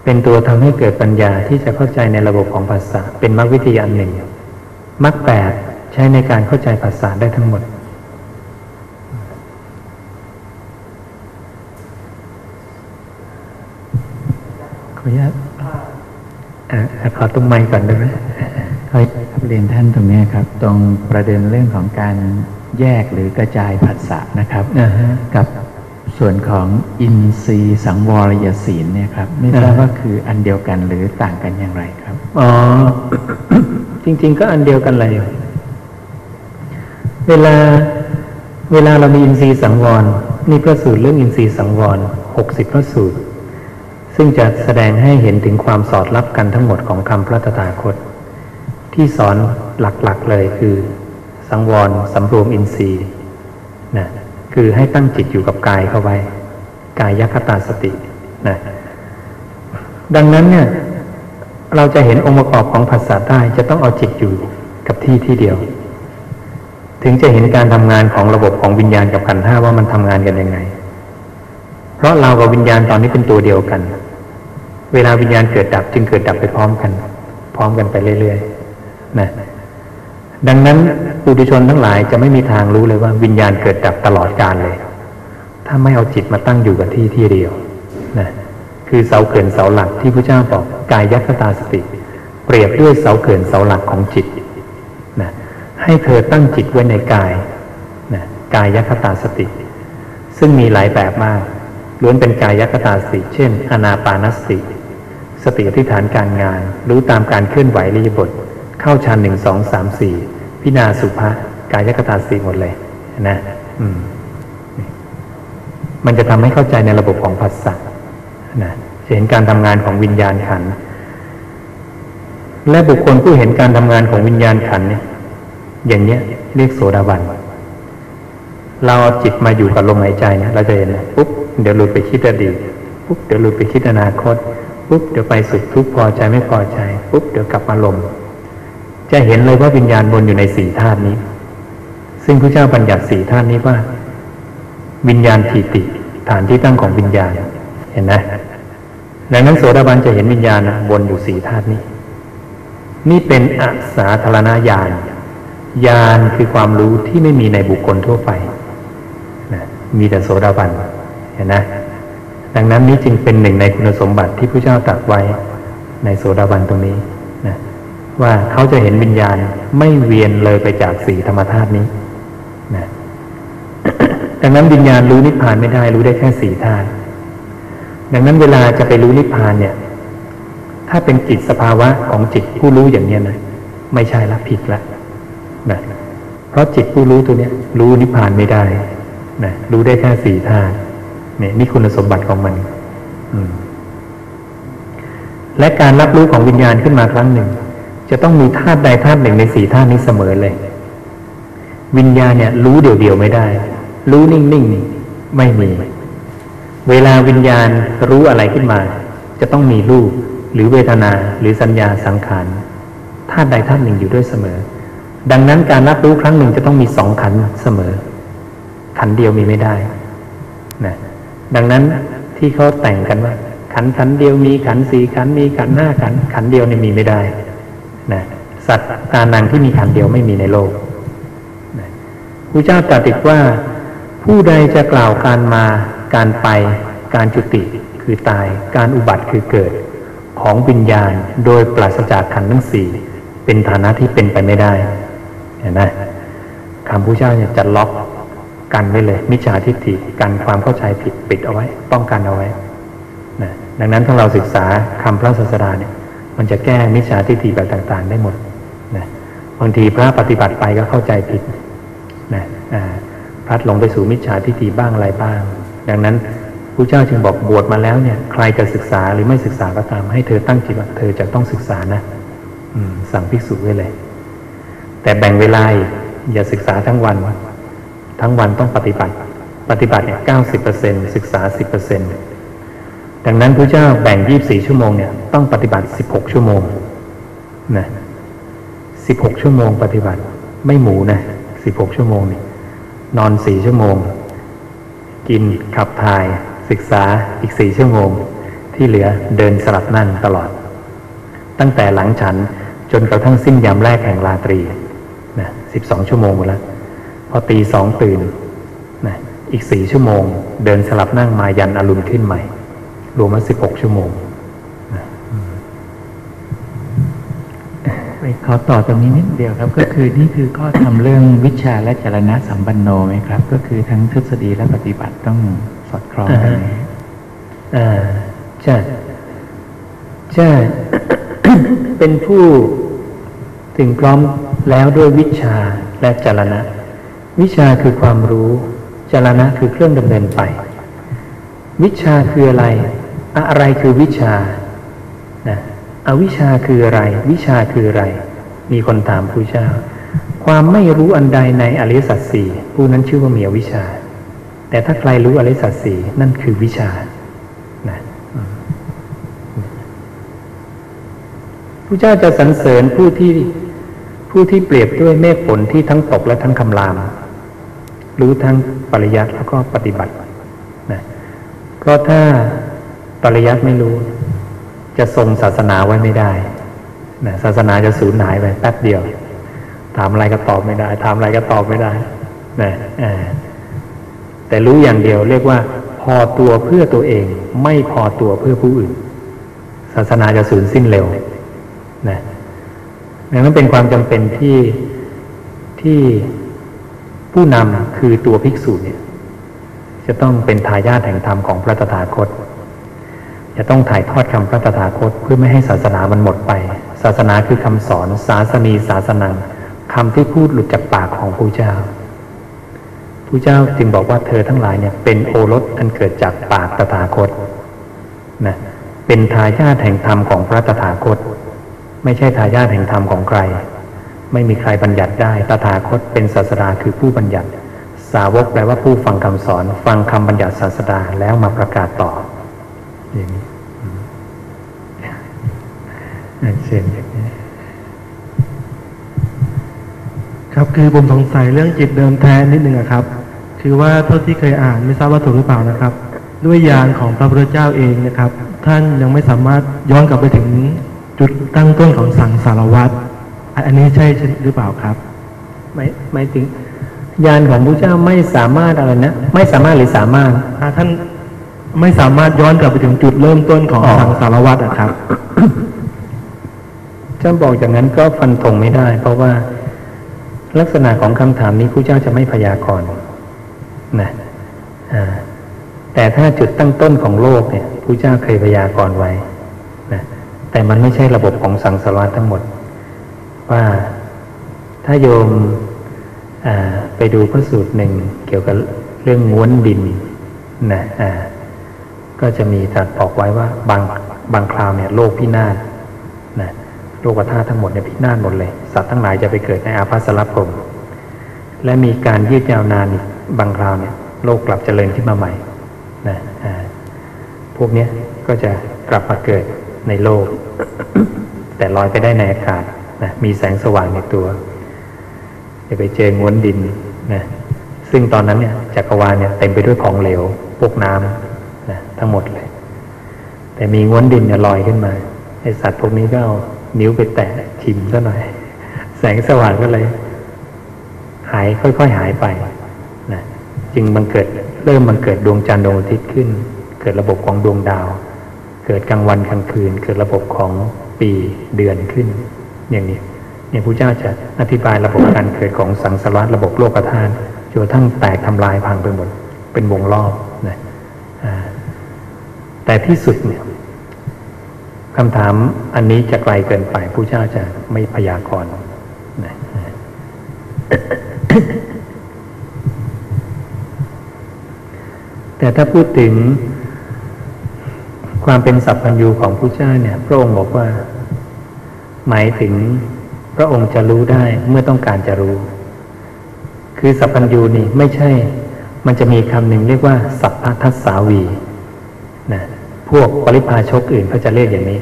เป็นตัวทำให้เกิดปัญญาที่จะเข้าใจในระบบของภาษาเป็นมรรควิทยาหนึ่งมรรคแปดใช้ในการเข้าใจภาษาได้ทั้งหมด ขออนุญาตอะขอตุ้มไมค์ก่อนได้ไหม ขอครับเรียนท่านตรงเนี้ยครับ ตรงประเด็นเรื่องของการแยกหรือกระจายผัสสะนะครับอ่าฮะกับส่วนของอินทรีย์สังวรยศีลเนี่ยครับไม่ทราบอ่าว่าคืออันเดียวกันหรือต่างกันอย่างไรครับอ๋อจริง ๆ ก็อันเดียวกันเลยเวลาเวลาเรามีอินทรีย์สังวรนี่พระสูตรเรื่องอินทรีย์สังวรหกสิบพระสูตร ซึ่งจะแสดงให้เห็นถึงความสอดรับกันทั้งหมดของคำพระตถาคต ที่สอนหลักๆเลยคือ สังวรสำรวมอินทรีย์นะคือให้ตั้งจิตอยู่กับกายเข้าไว้ กายยคตาสตินะดังนั้นเนี่ยเราจะเห็นองค์ประกอบของภาษาได้จะต้องเอาจิตอยู่กับที่ที่เดียว ถึงจะเห็นการทำงานของระบบของวิญญาณกับขันธ์ห้าว่ามันทำงานกันยังไง เพราะเรากับวิญญาณตอนนี้เป็นตัวเดียวกัน เวลาวิญญาณเกิดดับจึงเกิดดับไปพร้อมกัน พร้อมกันไปเรื่อยๆ นะดังนั้นปุถุชนทั้งหลายจะไม่มีทางรู้เลยว่าวิญญาณเกิดดับตลอดกาลเลย ถ้าไม่เอาจิตมาตั้งอยู่กับที่ที่เดียวนะคือเสาเขื่อนเสาหลักที่พระเจ้าบอกกายยัคตาสติ เปรียบด้วยเสาเขื่อนเสาหลักของจิตนะให้เธอตั้งจิตไว้ในกายนะกายยัคตาสติ ซึ่งมีหลายแบบมากล้วนเป็นกายยัคตาสติ เช่น อนาปานสติ สติอธิฐานการงาน รู้ตามการเคลื่อนไหวริยบท เข้าฌานหนึ่งสองสามสี่พินาสุภะกายคตาสติหมดเลยนะอืมมันจะทำให้เข้าใจในระบบของภาษานะจะเห็นการทำงานของวิญญาณขัน และบุคคลผู้เห็นการทำงานของวิญญาณขันเนี่ย อย่างเนี้ยเรียกโสดาบัน เราเอาจิตมาอยู่กับลมหายใจเนี่ยเราจะเห็นนะปุ๊บเดี๋ยวหลุดไปคิดอดีตปุ๊บเดี๋ยวหลุดไปคิดอนาคตปุ๊บเดี๋ยวไปสุขทุกพอใจไม่พอใจปุ๊บเดี๋ยวกลับมาลม จะเห็นเลยว่าวิญญาณวนอยู่ในสี่ธาตุนี้ ซึ่งพระเจ้าบัญญัติสี่ธาตุนี้ว่า วิญญาณทีติ ฐานที่ตั้งของวิญญาณ เห็นไหมดังนั้นโสดาบันจะเห็นวิญญาณวนอยู่สี่ธาตุนี้ นี่เป็นอสาธารณญาณญาณคือความรู้ที่ไม่มีในบุคคลทั่วไปนะมีแต่โสดาบันเห็นไหมดังนั้นนี้จึงเป็นหนึ่งในคุณสมบัติที่พระเจ้าตรัสไว้ในโสดาบันตรงนี้ ว่าเขาจะเห็นวิญญาณไม่เวียนเลยไปจากสี่ธรรมธาตุนี้นะดังนั้นวิญญาณรู้นิพพานไม่ได้รู้ได้แค่สี่ธาตุดังนั้นเวลาจะไปรู้นิพพานเนี่ย ถ้าเป็นจิตสภาวะของจิตผู้รู้อย่างเนี้ยนะไม่ใช่ละผิดละนะเพราะจิตผู้รู้ตัวเนี้ยรู้นิพพานไม่ได้นะรู้ได้แค่สี่ธาตุเนี่ยนี่คุณสมบัติของมัน อืมและการรับรู้ของวิญญาณขึ้นมาครั้งหนึ่ง จะต้องมีธาตุใดธาตุหนึ่งในสี่ธาตุนี้เสมอเลย วิญญาณเนี่ย รู้เดี่ยวๆไม่ได้ รู้นิ่งๆไม่มี เวลาวิญญาณรู้อะไรขึ้นมา จะต้องมีรูปหรือเวทนาหรือสัญญาสังขารธาตุใดธาตุหนึ่งอยู่ด้วยเสมอ ดังนั้นการรับรู้ครั้งหนึ่งจะต้องมีสองขันเสมอ ขันเดียวมีไม่ได้นะดังนั้นที่เขาแต่งกันว่าขันขันเดียวมีขันสี่ขันมีขันห้าขันขันเดียวเนี่ยมีไม่ได้ นะสัตว์ตานังที่มีขันเดียวไม่มีในโลกนะพระเจ้าตรัสอีกว่า ผู้ใดจะกล่าวการมา การไป การจุติคือตาย การอุบัติคือเกิด ของวิญญาณโดยปราศจากขันธ์ทั้งสี่เป็นฐานะที่เป็นไปไม่ได้เห็นไหมคำพระเจ้าเนี่ยจะล็อกกันไว้เลย มิจฉาทิฏฐิกันความเข้าใจผิดปิดเอาไว้ ป้องกันเอาไว้นะดังนั้นถ้าเราศึกษาคำพระศาสดาเนี่ย มันจะแก้มิจฉาทิฏฐิแบบต่างๆ ได้หมดนะบางทีพระปฏิบัติไปก็เข้าใจผิดนะพลัดหลงไปสู่มิจฉาทิฏฐิบ้างอะไรบ้าง ดังนั้นพระเจ้าจึงบอกบวชมาแล้วเนี่ย ใครจะศึกษาหรือไม่ศึกษาก็ตาม ให้เธอตั้งจิตว่าเธอจะต้องศึกษานะอืสั่งภิกษุไว้เลย แต่แบ่งเวลาอย่าศึกษาทั้งวัน ทั้งวันต้องปฏิบัติ ปฏิบัติเนี่ยเก้าสิบเปอร์เซ็นศึกษาสิบเปอร์เซ็นต์ ดังนั้นพระเจ้าแบ่งยี่บสี่ชั่วโมงเนี่ยต้องปฏิบัติสิบหกชั่วโมงนะสิบหกชั่วโมงปฏิบัติไม่หมูนะสิบหกชั่วโมงนี่นอนสี่ชั่วโมง กินขับถ่ายศึกษาอีกสี่ชั่วโมง ที่เหลือเดินสลับนั่งตลอด ตั้งแต่หลังฉันจนกระทั่งสิ้นยามแรกแห่งราตรีนะสิบสองชั่วโมงหมดแล้วพอตีสองตื่นนะอีกสี่ชั่วโมง เดินสลับนั่งมายันอรุณขึ้นใหม่ รวมมาสิบหกชั่วโมงไปขอต่อตรงนี้นิดเดียวครับ ก็คือนี่คือข้อทำเรื่องวิชาและจรณะสัมปันโนไหมครับ ก็คือทั้งทฤษฎีและปฏิบัติต้องสอดคล้องกันไหมอ่าใช่ใช่เป็นผู้ถึงพร้อมแล้วด้วยวิชาและจรณะ วิชาคือความรู้จรณะคือเครื่องดำเนินไป วิชาคืออะไร อะไรคือวิชานะอวิชาคืออะไร วิชาคืออะไร มีคนถามผู้เจ้า ความไม่รู้อันใดในอริยสัจสี่ผู้นั้นชื่อว่ามีอวิชา แต่ถ้าใครรู้อริยสัจสี่นั่นคือวิชานะผู้เจ้าจะสรรเสริญผู้ที่ผู้ที่เปรียบด้วยเมฆฝนที่ทั้งตกและทั้งคำราม รู้ทั้งปริยัติแล้วก็ปฏิบัตินะเพราะถ้า ปริยัติไม่รู้ จะทรงศาสนาไว้ไม่ได้นะศาสนาจะสูญหายไปแป๊บเดียว ถามอะไรก็ตอบไม่ได้ ถามอะไรก็ตอบไม่ได้นะแต่รู้อย่างเดียวเรียกว่า พอตัวเพื่อตัวเอง ไม่พอตัวเพื่อผู้อื่น ศาสนาจะสูญสิ้นเร็วนะดังนั้นเป็นความจำเป็นที่ที่ผู้นำคือตัวภิกษุเนี่ย จะต้องเป็นทายาทแห่งธรรมของพระตถาคต จะต้องถ่ายทอดคำพระตถาคตเพื่อไม่ให้ศาสนามันหมดไป ศาสนาคือคำสอน ศาสนีศาสนังคำที่พูดหลุดจากปากของผู้เจ้าผู้เจ้าจึงบอกว่าเธอทั้งหลายเนี่ยเป็นโอรสอันเกิดจากปากตถาคตนะเป็นทายาทแห่งธรรมของพระตถาคต ไม่ใช่ทายาทแห่งธรรมของใคร ไม่มีใครบัญญัติได้ตถาคตเป็นศาสดาคือผู้บัญญัติ สาวกแปลว่าผู้ฟังคำสอน ฟังคำบัญญัติศาสดาแล้วมาประกาศต่ออย่างนี้อืมอะ เช่นอย่างนี้ครับคือผมสงสัยเรื่องจิตเดิมแท้นิดนึงอะครับ คือว่าเท่าที่เคยอ่านไม่ทราบว่าถูกหรือเปล่านะครับ ด้วยญาณของพระพุทธเจ้าเองนะครับ ท่านยังไม่สามารถย้อนกลับไปถึงจุดตั้งต้นของสังสารวัตรอันอันนี้ใช่หรือเปล่าครับไม่ไม่ถึงญาณของพระเจ้าไม่สามารถอะไรนะไม่สามารถหรือสามารถอ่าท่านไม่สามารถย้อนกลับไปถึงจุดเริ่มต้นของอ๋อสังสารวัตรอะครับ ถ้าบอกอย่างนั้นก็ฟันธงไม่ได้ เพราะว่าลักษณะของคำถามนี้พระเจ้าจะไม่พยากรณ์นะแต่ถ้าจุดตั้งต้นของโลกเนี่ยพระเจ้าเคยพยากรณ์ไว้นะแต่มันไม่ใช่ระบบของสังสารวัฏทั้งหมด ว่าถ้าโยมไปดูพระสูตรหนึ่งเกี่ยวกับเรื่องม้วนดินนะก็จะมีตรัสบอกไว้ว่าบางบางคราวเนี่ยโลกพินาศ โลกธาตุทั้งหมดเนี่ยพินาศหมดเลย สัตว์ทั้งหลายจะไปเกิดในอาภัสรพรมและมีการยืดยาวนานอีกบางคราวเนี่ยโลกกลับเจริญขึ้นมาใหม่นะอ่าพวกเนี้ยก็จะกลับมาเกิดในโลก แต่ลอยไปได้ในอากาศนะมีแสงสว่างในตัวจะไปเจอง้วนดินนะซึ่งตอนนั้นเนี่ยจักรวาลเนี่ยเต็มไปด้วยของเหลวพวกน้ำนะทั้งหมดเลย แต่มีง้วนดินเนี่ยลอยขึ้นมาไอสัตว์พวกนี้ก็เอา นิ้วไปแตะชิมซะหน่อย แสงสว่างก็เลย หายค่อยๆหายไปนะจึงมันเกิดเริ่มมันเกิดดวงจันทร์ดวงอาทิตย์ขึ้น เกิดระบบของดวงดาว เกิดกลางวันกลางคืน เกิดระบบของปีเดือนขึ้น อย่างนี้เนี่ยพระเจ้าจะอธิบายระบบการเกิดของสังสารวัฏระบบโลกธาตุจนกระทั่งแตกทำลายพังไปหมด เป็นวงรอบนะแต่ที่สุดเนี่ย คำถามอันนี้จะไกลเกินไปผู้เจ้าจะไม่พยากรณ์นะแต่ถ้าพูดถึงความเป็นสัพพัญญูของผู้เจ้าเนี่ย พระองค์บอกว่า หมายถึงพระองค์จะรู้ได้เมื่อต้องการจะรู้ คือสัพพัญญูนี่ไม่ใช่ มันจะมีคำหนึ่งเรียกว่า สัพพทัสสาวี พวกปริพาชกอื่นเขาจะเรียกอย่างนี้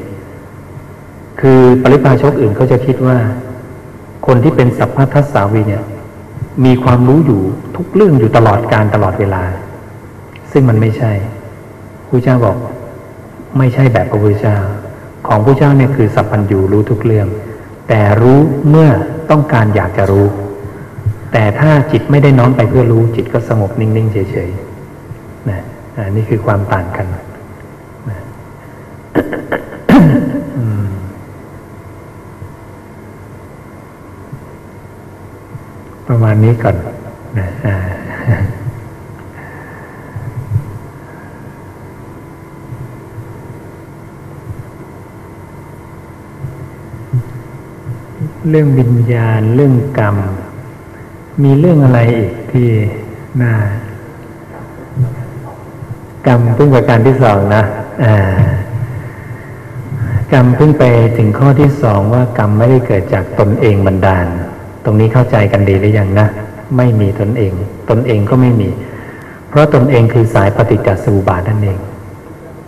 คือปริพาชกอื่นเขาจะคิดว่า คนที่เป็นสัพพทัสสาวีเนี่ย มีความรู้อยู่ทุกเรื่องอยู่ตลอดการตลอดเวลา ซึ่งมันไม่ใช่พระเจ้าบอก ไม่ใช่แบบพระพุทธเจ้า ของพระเจ้าเนี่ยคือสัพพัญญูรู้ทุกเรื่อง แต่รู้เมื่อต้องการอยากจะรู้ แต่ถ้าจิตไม่ได้น้อมไปเพื่อรู้จิตก็สงบนิ่งๆเฉยๆนะนี่คือความต่างกันนะ ประมาณนี้ก่อนนะเรื่องวิญญาณ เรื่องกรรม มีเรื่องอะไรอีกที่น่ากรรมเพิ่งประการที่สองนะอ่า กรรมเพิ่งไปถึงข้อที่สองว่ากรรมไม่ได้เกิดจากตนเองบันดาล ตรงนี้เข้าใจกันดีหรือยังนะ ไม่มีตนเอง ตนเองก็ไม่มี เพราะตนเองคือสายปฏิจจสมุปบาทนั่นเอง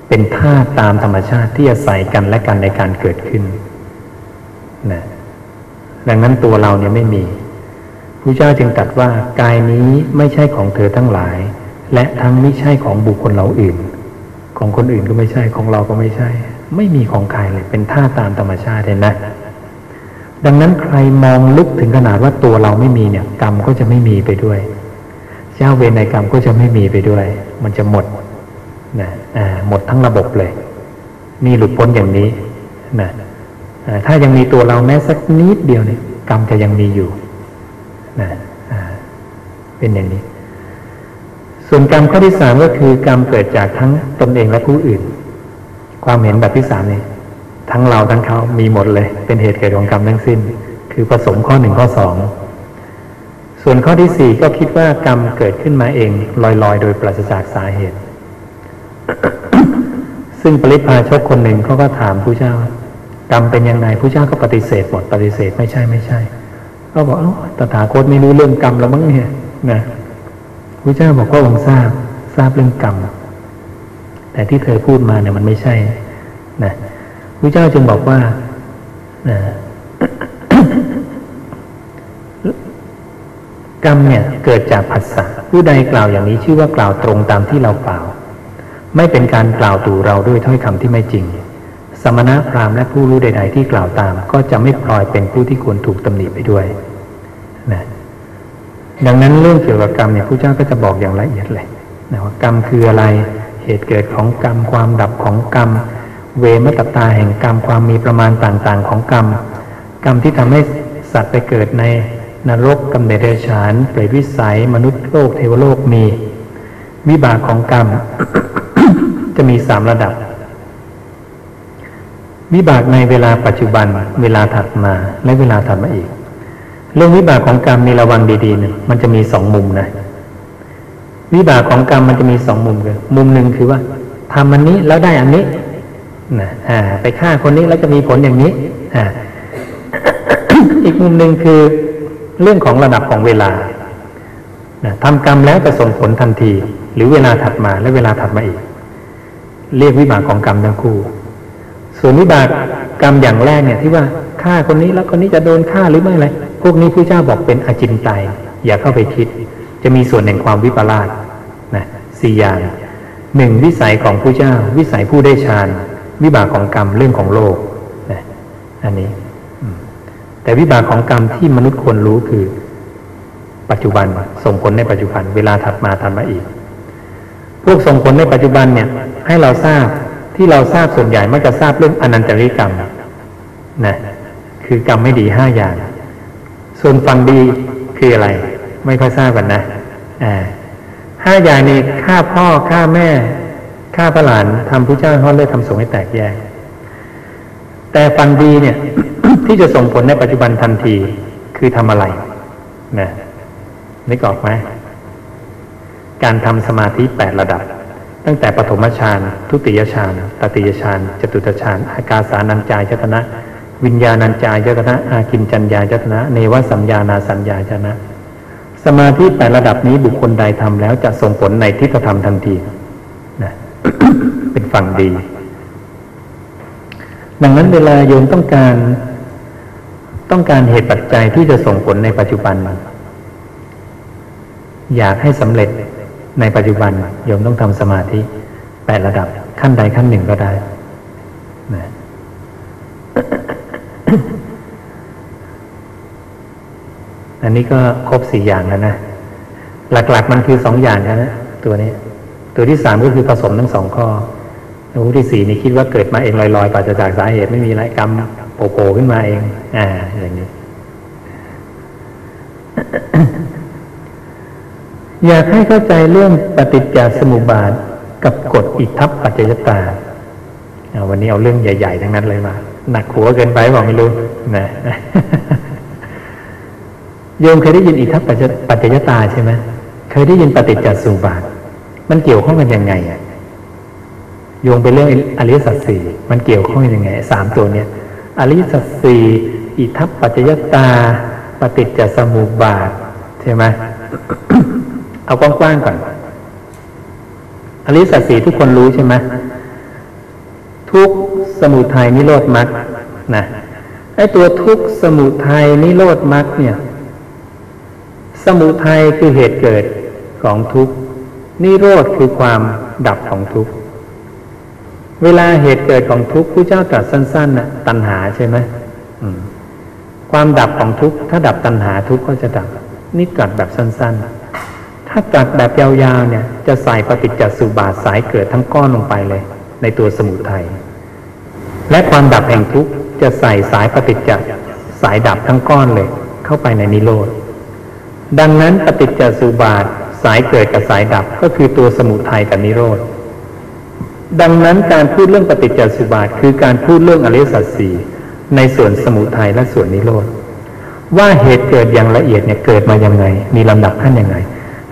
เป็นธาตุตามธรรมชาติที่อาศัยกันและกันในการเกิดขึ้นนะดังนั้นตัวเราเนี่ยไม่มีพระเจ้าจึงตรัสว่ากายนี้ไม่ใช่ของเธอทั้งหลาย และทั้งไม่ใช่ของบุคคลเราอื่น ของคนอื่นก็ไม่ใช่ของเราก็ไม่ใช่ ไม่มีของใครเลยเป็นท่าตามธรรมชาติเห็นไหมดังนั้นใครมองลึกถึงขนาดว่าตัวเราไม่มีเนี่ย กรรมก็จะไม่มีไปด้วย เจ้าเวรในกรรมก็จะไม่มีไปด้วย มันจะหมดนะหมดทั้งระบบเลย นี่หลุดพ้นอย่างนี้นะถ้ายังมีตัวเราแม้สักนิดเดียวเนี่ย กรรมจะยังมีอยู่นะเป็นอย่างนี้ ส่วนกรรมข้อที่สามก็คือกรรมเกิดจากทั้งตนเองและผู้อื่น ความเห็นแบบที่สามนี่ทั้งเราทั้งเขามีหมดเลย เป็นเหตุเกิดของกรรมทั้งสิ้น คือผสมข้อหนึ่งข้อสองส่วนข้อที่สี่ก็คิดว่ากรรมเกิดขึ้นมาเอง ลอยๆ โดยปราศจากสาเหตุ ซึ่งปริพาชกคนหนึ่งเขาก็ถามผู้เจ้ากรรมเป็นยังไงผู้เจ้าก็ปฏิเสธหมดปฏิเสธไม่ใช่ไม่ใช่ก็บอกเอ้าตถาคตไม่รู้เรื่องกรรมแล้วมั้งเนี่ยนะพระเจ้าบอกว่าองค์ทราบทราบเรื่องกรรม แต่ที่เธอพูดมาเนี่ยมันไม่ใช่นะพระเจ้าจึงบอกว่านะกรรมเนี่ยเกิดจากผัสสะผู้ใดกล่าวอย่างนี้ชื่อว่ากล่าวตรงตามที่เรากล่าว ไม่เป็นการกล่าวตู่เราด้วยถ้อยคำที่ไม่จริง สมณะพราหมณ์และผู้รู้ใด ๆ ที่กล่าวตาม ก็จะไม่พลอยเป็นผู้ที่ควรถูกตำหนิไปด้วยนะดังนั้นเรื่องเกี่ยวกับกรรมเนี่ยพระเจ้าก็จะบอกอย่างละเอียดเลยนะว่ากรรมคืออะไร เหตุเกิดของกรรม ความดับของกรรม เวมตตาแห่งกรรมความมีประมาณต่างๆ ของกรรม กรรมที่ทำให้สัตว์ไปเกิดในนรกกำเนิดเดรัจฉานเปรตวิสัย มนุษย์โลกเทวโลกมี วิบากของกรรม จะมีสามระดับ วิบากในเวลาปัจจุบัน เวลาถัดมาและเวลาถัดมาอีก เรื่องวิบากของกรรมมีระวังดีๆนึ่งมันจะมีสองมุมนะ วิบากของกรรมมันจะมีสองมุมกันมุมหนึ่งคือว่าทำอันนี้แล้วได้อันนี้นะอ่า ไปฆ่าคนนี้แล้วจะมีผลอย่างนี้ อ่า อีกมุมหนึ่งคือเรื่องของระดับของเวลานะทำกรรมแล้วจะส่งผลทันที หรือเวลาถัดมาและเวลาถัดมาอีก เรียกวิบากของกรรมทั้งคู่ ส่วนวิบากกรรมอย่างแรกเนี่ย ที่ว่าฆ่าคนนี้แล้วคนนี้จะโดนฆ่าหรือไม่อะไรพวกนี้ผู้เจ้าบอกเป็นอจินไตยอย่าเข้าไปคิด จะมีส่วนแห่งความวิปลาส สี่อย่างหนึ่งวิสัยของผู้เจ้า วิสัยผู้ได้ฌานวิบากของกรรมเรื่องของโลกนะอันนี้ แต่วิบากของกรรมที่มนุษย์ควรรู้คือ ปัจจุบันส่งผลในปัจจุบัน เวลาถัดมาถัดมาอีก พวกส่งผลในปัจจุบันเนี่ย ให้เราทราบที่เราทราบส่วนใหญ่มักจะทราบเรื่องอนันตริกรรมนะคือกรรมไม่ดีห้าอย่าง ส่วนฝั่งดีคืออะไร ไม่ค่อยทราบกันนะอ่า ห้าอย่างนี้ฆ่าพ่อฆ่าแม่ฆ่าพระหลานทำผู้เจ้าห้อเลือดทำสงฆ์ให้แตกแยก แต่ฝั่งดีเนี่ย ที่จะส่งผลในปัจจุบันทันทีคือทำอะไรนะนึกออกไหมการทำสมาธิแปดระดับ ตั้งแต่ปฐมฌานทุติยฌานตติยฌานจตุตฌานอากาสานัญจายตนะ วิญญาณัญจายตนะ อากินจัญญายตนะ เนวสัญญานาสัญญายตนะ สมาธิแปดระดับนี้บุคคลใดทำแล้วจะส่งผลในทิฏฐธรรมทันทีนะเป็นฝั่งดี ดังนั้นเวลาโยมต้องการต้องการเหตุปัจจัยที่จะส่งผลในปัจจุบัน อยากให้สำเร็จในปัจจุบันโยมต้องทำสมาธิแปดระดับขั้นใดขั้นหนึ่งก็ได้นะ อันนี้ก็ครบสี่อย่างแล้วนะ หลักๆมันคือสองอย่างนะ ตัวนี้ ตัวที่สามก็คือผสมทั้งสองข้อตัวที่สี่นี่คิดว่าเกิดมาเองลอยๆปราศจากสาเหตุไม่มีไรกรรมโผล่ขึ้นมาเอง อ่า อย่างนี้ อยากให้เข้าใจเรื่องปฏิจจสมุปบาทกับกฎอิทัปปัจจยตาเอาวันนี้เอาเรื่องใหญ่ ๆ ทั้งนั้นเลยมา หนักหัวเกินไปบอกไม่รู้นะ โยมเคยได้ยินอิทธัปปัจจปัจจยตาใช่ไหมเคยได้ยินปฏิจจสุบาท มันเกี่ยวข้องกันยังไงอะโยงไปเรื่องอริยสัจสี่มันเกี่ยวข้องกันยังไงสามตัวเนี้ยอริยสัจสี่อิทัปปัจจยตา ปฏิจจสมุปบาท ใช่ไหมเอากว้างๆก่อนอริยสัจสี่ทุกคนรู้ใช่ไหมทุกสมุทัยนิโรธมรรคนะไอตัวทุกสมุทัยนิโรธมรรคเนี่ย สมุทัยคือเหตุเกิดของทุกข์นิโรธคือความดับของทุกข์เวลาเหตุเกิดของทุกข์ผู้เจ้าตรัสสั้นๆนะตัณหาใช่ไหมความดับของทุกข์ถ้าดับตัณหาทุกข์ก็จะดับนี่ตรัสแบบสั้น ๆ ถ้าตรัสแบบยาวๆเนี่ยจะใส่ปฏิจจสุบาทสายเกิดทั้งก้อนลงไปเลย ในตัวสมุทัยและความดับแห่งทุกข์จะใส่สายปฏิจจสายดับทั้งก้อนเลย เข้าไปในนิโรธ ดังนั้นปฏิจจสุบาทสายเกิดกับสายดับก็คือตัวสมุทัยกับนิโรธ ดังนั้นการพูดเรื่องปฏิจจสุบาทคือการพูดเรื่องอริยสัจสี่ในส่วนสมุทัยและส่วนนิโรธ ว่าเหตุเกิดอย่างละเอียดเนี่ยเกิดมายังไง มีลำดับขั้นยังไง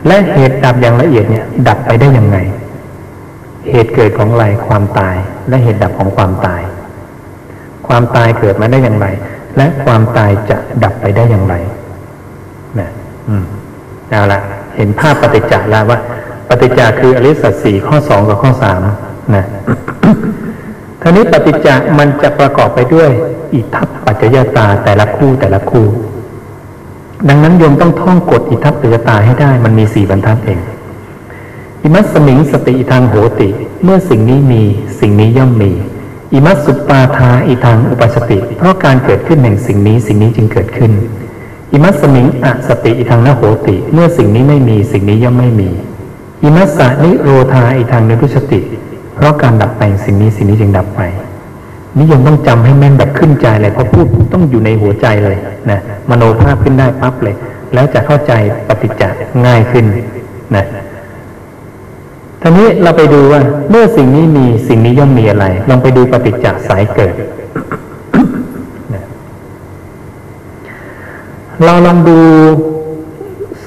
และเหตุดับอย่างละเอียดเนี่ยดับไปได้ยังไง เหตุเกิดของอะไรความตาย และเหตุดับของความตาย ความตายเกิดมาได้อย่างไร และความตายจะดับไปได้อย่างไร เอาละเห็นภาพปฏิจจ์แล้วว่า ปฏิจจ์คืออริสัจสี่ข้อสองกับข้อสามนะทีนี้ปฏิจจ์มันจะประกอบไปด้วย อิทัปปัจจยตาแต่ละคู่แต่ละคู่ ดังนั้นโยมต้องท่องกฎอิทัปปัจจยตาให้ได้ มันมีสี่บรรทัดเองอิมัสสมิงสติทังโหติ เมื่อสิ่งนี้มีสิ่งนี้ย่อมมีอิมัสสุปาทาอิทังอุปสติ เพราะการเกิดขึ้นแห่งสิ่งนี้สิ่งนี้จึงเกิดขึ้น อิมัสสมิงอสติอิทังนโหติ เมื่อสิ่งนี้ไม่มีสิ่งนี้ย่อมไม่มี อิมัสสานิโรธาอิทังนิพุสติ เพราะการดับไปสิ่งนี้สิ่งนี้จึงดับไปนิยมต้องจำให้แม่นแบบขึ้นใจเลยเพราะพูดต้องอยู่ในหัวใจเลยนะมโนภาพขึ้นได้ปั๊บเลย แล้วจะเข้าใจปฏิจจ์ง่ายขึ้นนะทีนี้เราไปดูว่าเมื่อสิ่งนี้มีสิ่งนี้ย่อมมีอะไร ลองไปดูปฏิจจสายเกิด เราลองดู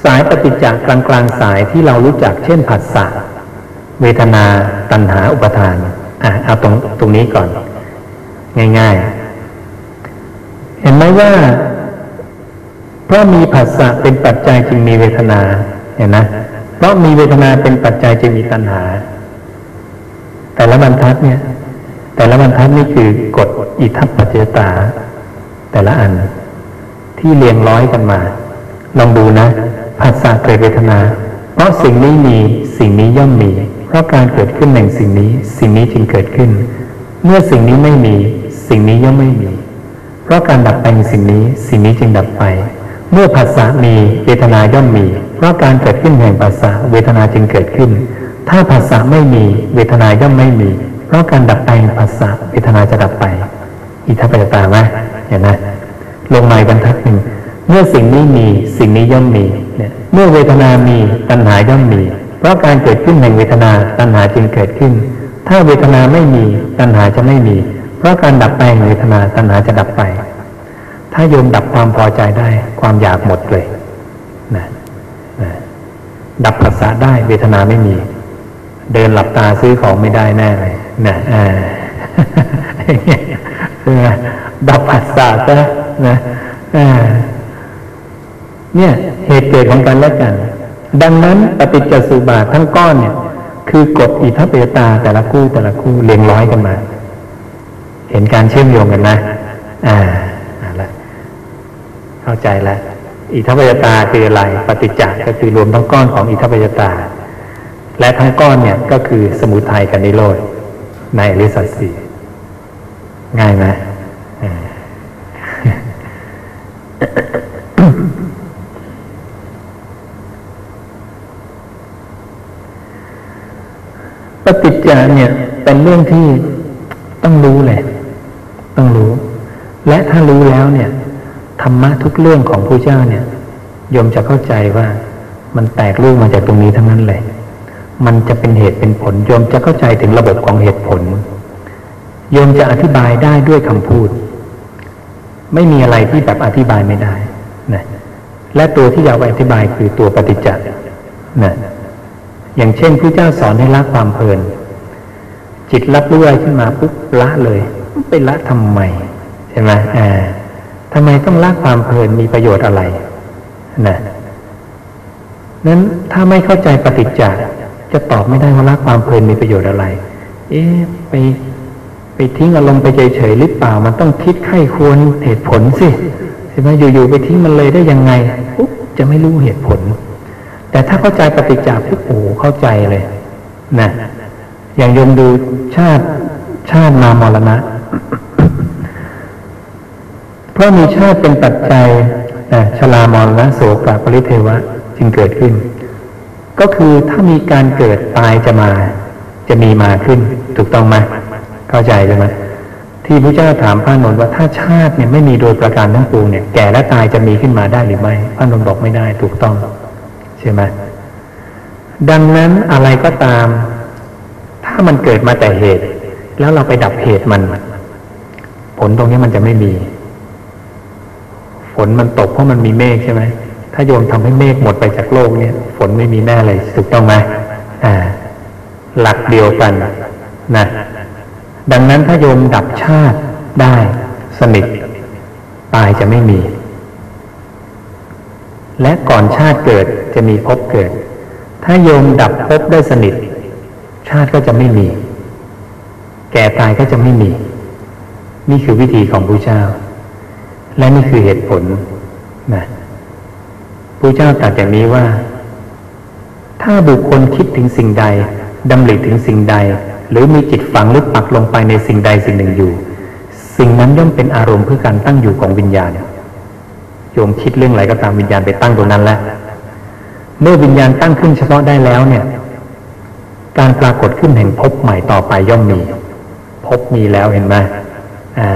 สายปฏิจจกลางกลางๆสายที่เรารู้จักเช่นผัสสะเวทนาตัณหาอุปทานอะเอาตรงตรงนี้ก่อน ง่ายๆ เห็นไหมว่า เพราะมีผัสสะเป็นปัจจัยจึงมีเวทนาเห็นนะเพราะมีเวทนาเป็นปัจจัยจึงมีตัณหา แต่ละบรรทัดเนี่ย แต่ละบรรทัดนี่คือกฎอิทัปปัจจตา แต่ละอัน ที่เรียงร้อยกันมา ลองดูนะผัสสะเกิดเวทนา เพราะสิ่งนี้มีสิ่งนี้ย่อมมี เพราะการเกิดขึ้นแห่งสิ่งนี้ สิ่งนี้จึงเกิดขึ้น เมื่อสิ่งนี้ไม่มีสิ่งนี้ย่อมไม่มี เพราะการดับไปสิ่งนี้ สิ่งนี้จึงดับไป เมื่อผัสสะมีเวทนาย่อมมี เพราะการเกิดขึ้นแห่งผัสสะเวทนาจึงเกิดขึ้น ถ้าผัสสะไม่มีเวทนาย่อมไม่มี เพราะการดับไปแห่งผัสสะเวทนาจะดับไป อิทัปปัจจตาไหมเห็นไหม ลงมาบรรทัดหนึ่งเมื่อสิ่งนี้มีสิ่งนี้ย่อมมีเนี่ยเมื่อเวทนามีตัณหาย่อมมี เพราะการเกิดขึ้นแห่งเวทนาตัณหาจึงเกิดขึ้น ถ้าเวทนาไม่มีตัณหาจะไม่มี เพราะการดับไปแห่งเวทนาตัณหาจะดับไป ถ้าโยมดับความพอใจได้ความอยากหมดเลยนะดับภาษาได้เวทนาไม่มี เดินหลับตาซื้อของไม่ได้แน่เลยนะอ่าเออ ดับภาษาซะนะเนี่ยเหตุเกิดของกันและกัน ดังนั้นปฏิจจสุบาททั้งก้อนเนี่ย คือกฎอิทัปปยตาแต่ละคู่แต่ละคู่เรียงร้อยกันมา เห็นการเชื่อมโยงกันนะอ่าอาละเข้าใจแล้วอิทัปปยตาคืออะไร ปฏิจจก็คือรวมทั้งก้อนของอิทัปปยตา และทั้งก้อนเนี่ยก็คือสมุทัยกับนิโรธในอริสัจสี่ง่ายไหมอ่า ปฏิจจาเนี่ย เป็นเรื่องที่ต้องรู้เลยต้องรู้ และถ้ารู้แล้วเนี่ยธรรมะทุกเรื่องของพระเจ้าเนี่ยโยมจะเข้าใจว่ามันแตกลูกมาจากตรงนี้ทั้งนั้นเลย มันจะเป็นเหตุเป็นผลโยมจะเข้าใจถึงระบบของเหตุผลโยมจะอธิบายได้ด้วยคำพูด ไม่มีอะไรที่แบบอธิบายไม่ได้นะและตัวที่อยากไปอธิบายคือตัวปฏิจจ์นะอย่างเช่นพระเจ้าสอนให้ละความเพลิน จิตรับรู้อะไรขึ้นมาปุ๊บละเลยไปละทำไมใช่ไหมอ่าทำไมต้องละความเพลินมีประโยชน์อะไรนะนั้นถ้าไม่เข้าใจปฏิจจ์จะตอบไม่ได้ว่าละความเพลินมีประโยชน์อะไร เอ๊ะไป ไปทิ้งอารมณ์ไปเฉยๆหรือเปล่า มันต้องคิดไข้ควรเหตุผลสิใช่ไหมอยู่ๆไปทิ้งมันเลยได้ยังไงปุ๊บจะไม่รู้เหตุผล แต่ถ้าเข้าใจปฏิจจ์ปุ๊บโอ้เข้าใจเลยนะอย่างโยมดูชาติชาติมามรณะ เพราะมีชาติเป็นปัจจัยชรามรณะโสกปริเทวะจึงเกิดขึ้น ก็คือถ้ามีการเกิดตายจะมา จะมีมาขึ้น ถูกต้องไหม เข้าใจใช่ไหมที่พระเจ้าถามพระนนท์ว่าถ้าชาติเนี่ยไม่มีโดยประการทั้งปวงเนี่ยแก่และตายจะมีขึ้นมาได้หรือไม่พระนนท์บอกไม่ได้ถูกต้องใช่ไหมดังนั้นอะไรก็ตาม ถ้ามันเกิดมาแต่เหตุ แล้วเราไปดับเหตุมัน ผลตรงนี้มันจะไม่มี ฝนมันตกเพราะมันมีเมฆใช่ไหมถ้าโยมทำให้เมฆหมดไปจากโลกเนี่ย ฝนไม่มีแน่เลยถูกต้องไหมอ่า หลักเดียวกันนะ ดังนั้นถ้าโยมดับชาติได้สนิทตายจะไม่มี และก่อนชาติเกิดจะมีภพเกิด ถ้าโยมดับภพได้สนิท ชาติก็จะไม่มี แก่ตายก็จะไม่มี นี่คือวิธีของพระเจ้า และนี่คือเหตุผลนะพระเจ้าตรัสอย่างนี้ว่า ถ้าบุคคลคิดถึงสิ่งใดดำริถึงสิ่งใด หรือมีจิตฝังลึกปักลงไปในสิ่งใดสิ่งหนึ่งอยู่ สิ่งนั้นย่อมเป็นอารมณ์เพื่อการตั้งอยู่ของวิญญาณโยมคิดเรื่องอะไรก็ตามวิญญาณไปตั้งตรงนั้นแล้วเมื่อวิญญาณตั้งขึ้นเฉพาะได้แล้วเนี่ย การปรากฏขึ้นแห่งภพใหม่ต่อไปย่อมมีภพมีแล้วเห็นไหมอ่า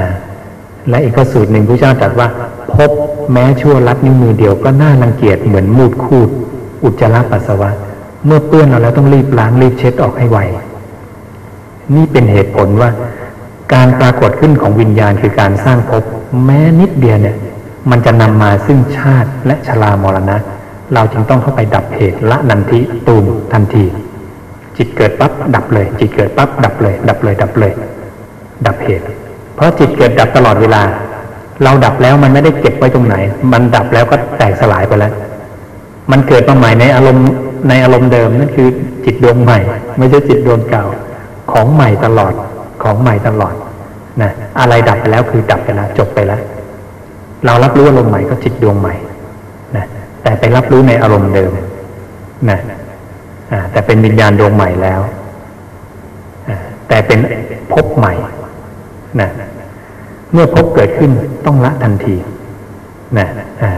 และอีกข้อสูตรหนึ่งพระเจ้าตรัสว่าพบแม้ชั่วลัดนิ้วมือเดียวก็น่ารังเกียจเหมือนมูดคูด อุจจาระปัสสาวะ เมื่อเปื้อนเราแล้วต้องรีบล้างรีบเช็ดออกให้ไว นี่เป็นเหตุผลว่า การปรากฏขึ้นของวิญญาณคือการสร้างภพแม้นิดเดียวเนี่ย มันจะนำมาซึ่งชาติและชรามรณะ เราจึงต้องเข้าไปดับเหตุละนันทิตูมทันที จิตเกิดปั๊บดับเลย จิตเกิดปั๊บดับเลย ดับเลย ดับเลย ดับเหตุ เพราะจิตเกิดดับตลอดเวลา เราดับแล้วมันไม่ได้เก็บไว้ตรงไหน มันดับแล้วก็แตกสลายไปแล้ว มันเกิดมาใหม่ในอารมณ์ในอารมณ์เดิมนั่นคือจิตดวงใหม่ ไม่ใช่จิตดวงเก่า ของใหม่ตลอดของใหม่ตลอดนะอะไรดับไปแล้วคือดับไปแล้วจบไปแล้วเรารับรู้อารมณ์ใหม่ก็จิตดวงใหม่นะแต่ไปรับรู้ในอารมณ์เดิมนะอ่าแต่เป็นวิญญาณดวงใหม่แล้วอ่าแต่เป็นภพใหม่นะเมื่อพบเกิดขึ้นต้องละทันทีนะอ่า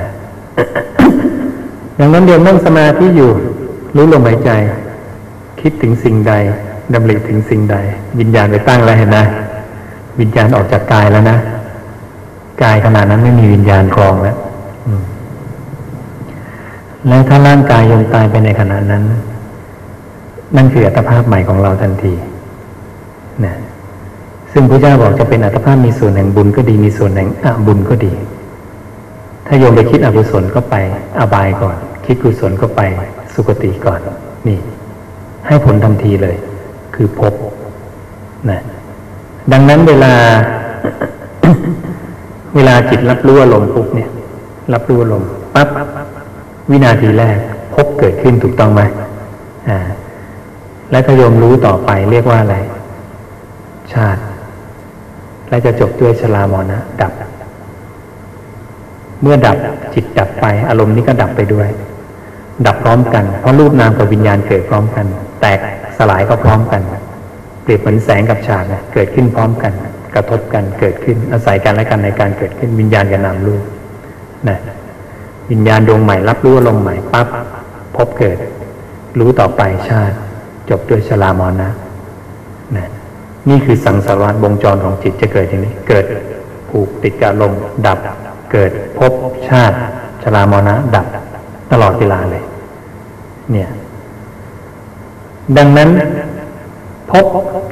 ดังนั้นเดียวนั่งสมาธิอยู่ รู้ลมหายใจ คิดถึงสิ่งใด ดำริถึงสิ่งใด วิญญาณไปตั้งแล้วเห็นนะ วิญญาณออกจากกายแล้วนะกายขนาดนั้นไม่มีวิญญาณครองแล้วแล้วถ้าร่างกายยมตายไปในขณะนั้น นั่นคืออัตภาพใหม่ของเราทันทีนะซึ่งพระเจ้าบอกจะเป็นอัตภาพมีส่วนแห่งบุญก็ดีมีส่วนแห่งอบุญก็ดี ถ้าโยมไปคิดอกุศลก็ไป อบายก่อน คิดกุศลก็ไป สุคติก่อน นี่ ให้ผลทันทีเลย คือพบนะดังนั้นเวลา เวลาจิตรับรู้อารมณ์ปุ๊บเนี่ย รับรู้อารมณ์ปั๊บวินาทีแรกพบเกิดขึ้นถูกต้องไหมอ่า และถ้าโยมรู้ต่อไปเรียกว่าอะไร ชาติ และจะจบด้วยชรามรณะดับ เมื่อดับจิตดับไป อารมณ์นี้ก็ดับไปด้วยดับพร้อมกัน เพราะรูปนามกับวิญญาณเกิดพร้อมกัน แตก สลายก็พร้อมกัน เปรียบเหมือนแสงกับฉากนะเกิดขึ้นพร้อมกัน กระทบกันเกิดขึ้นอาศัยกันและกันในการเกิดขึ้นวิญญาณกับนามรูปนะวิญญาณดวงใหม่รับรู้อารมใหม่ปั๊บพบเกิด รู้ต่อไปชาติ จบด้วยชรามรณะนะนี่คือสังสารวัฏวงจรของจิตจะเกิดอย่างนี้ เกิดผูกติดกับลมดับ เกิดพบชาติชรามรณะดับ ตลอดเวลาเลย เนี่ย ดังนั้นพบ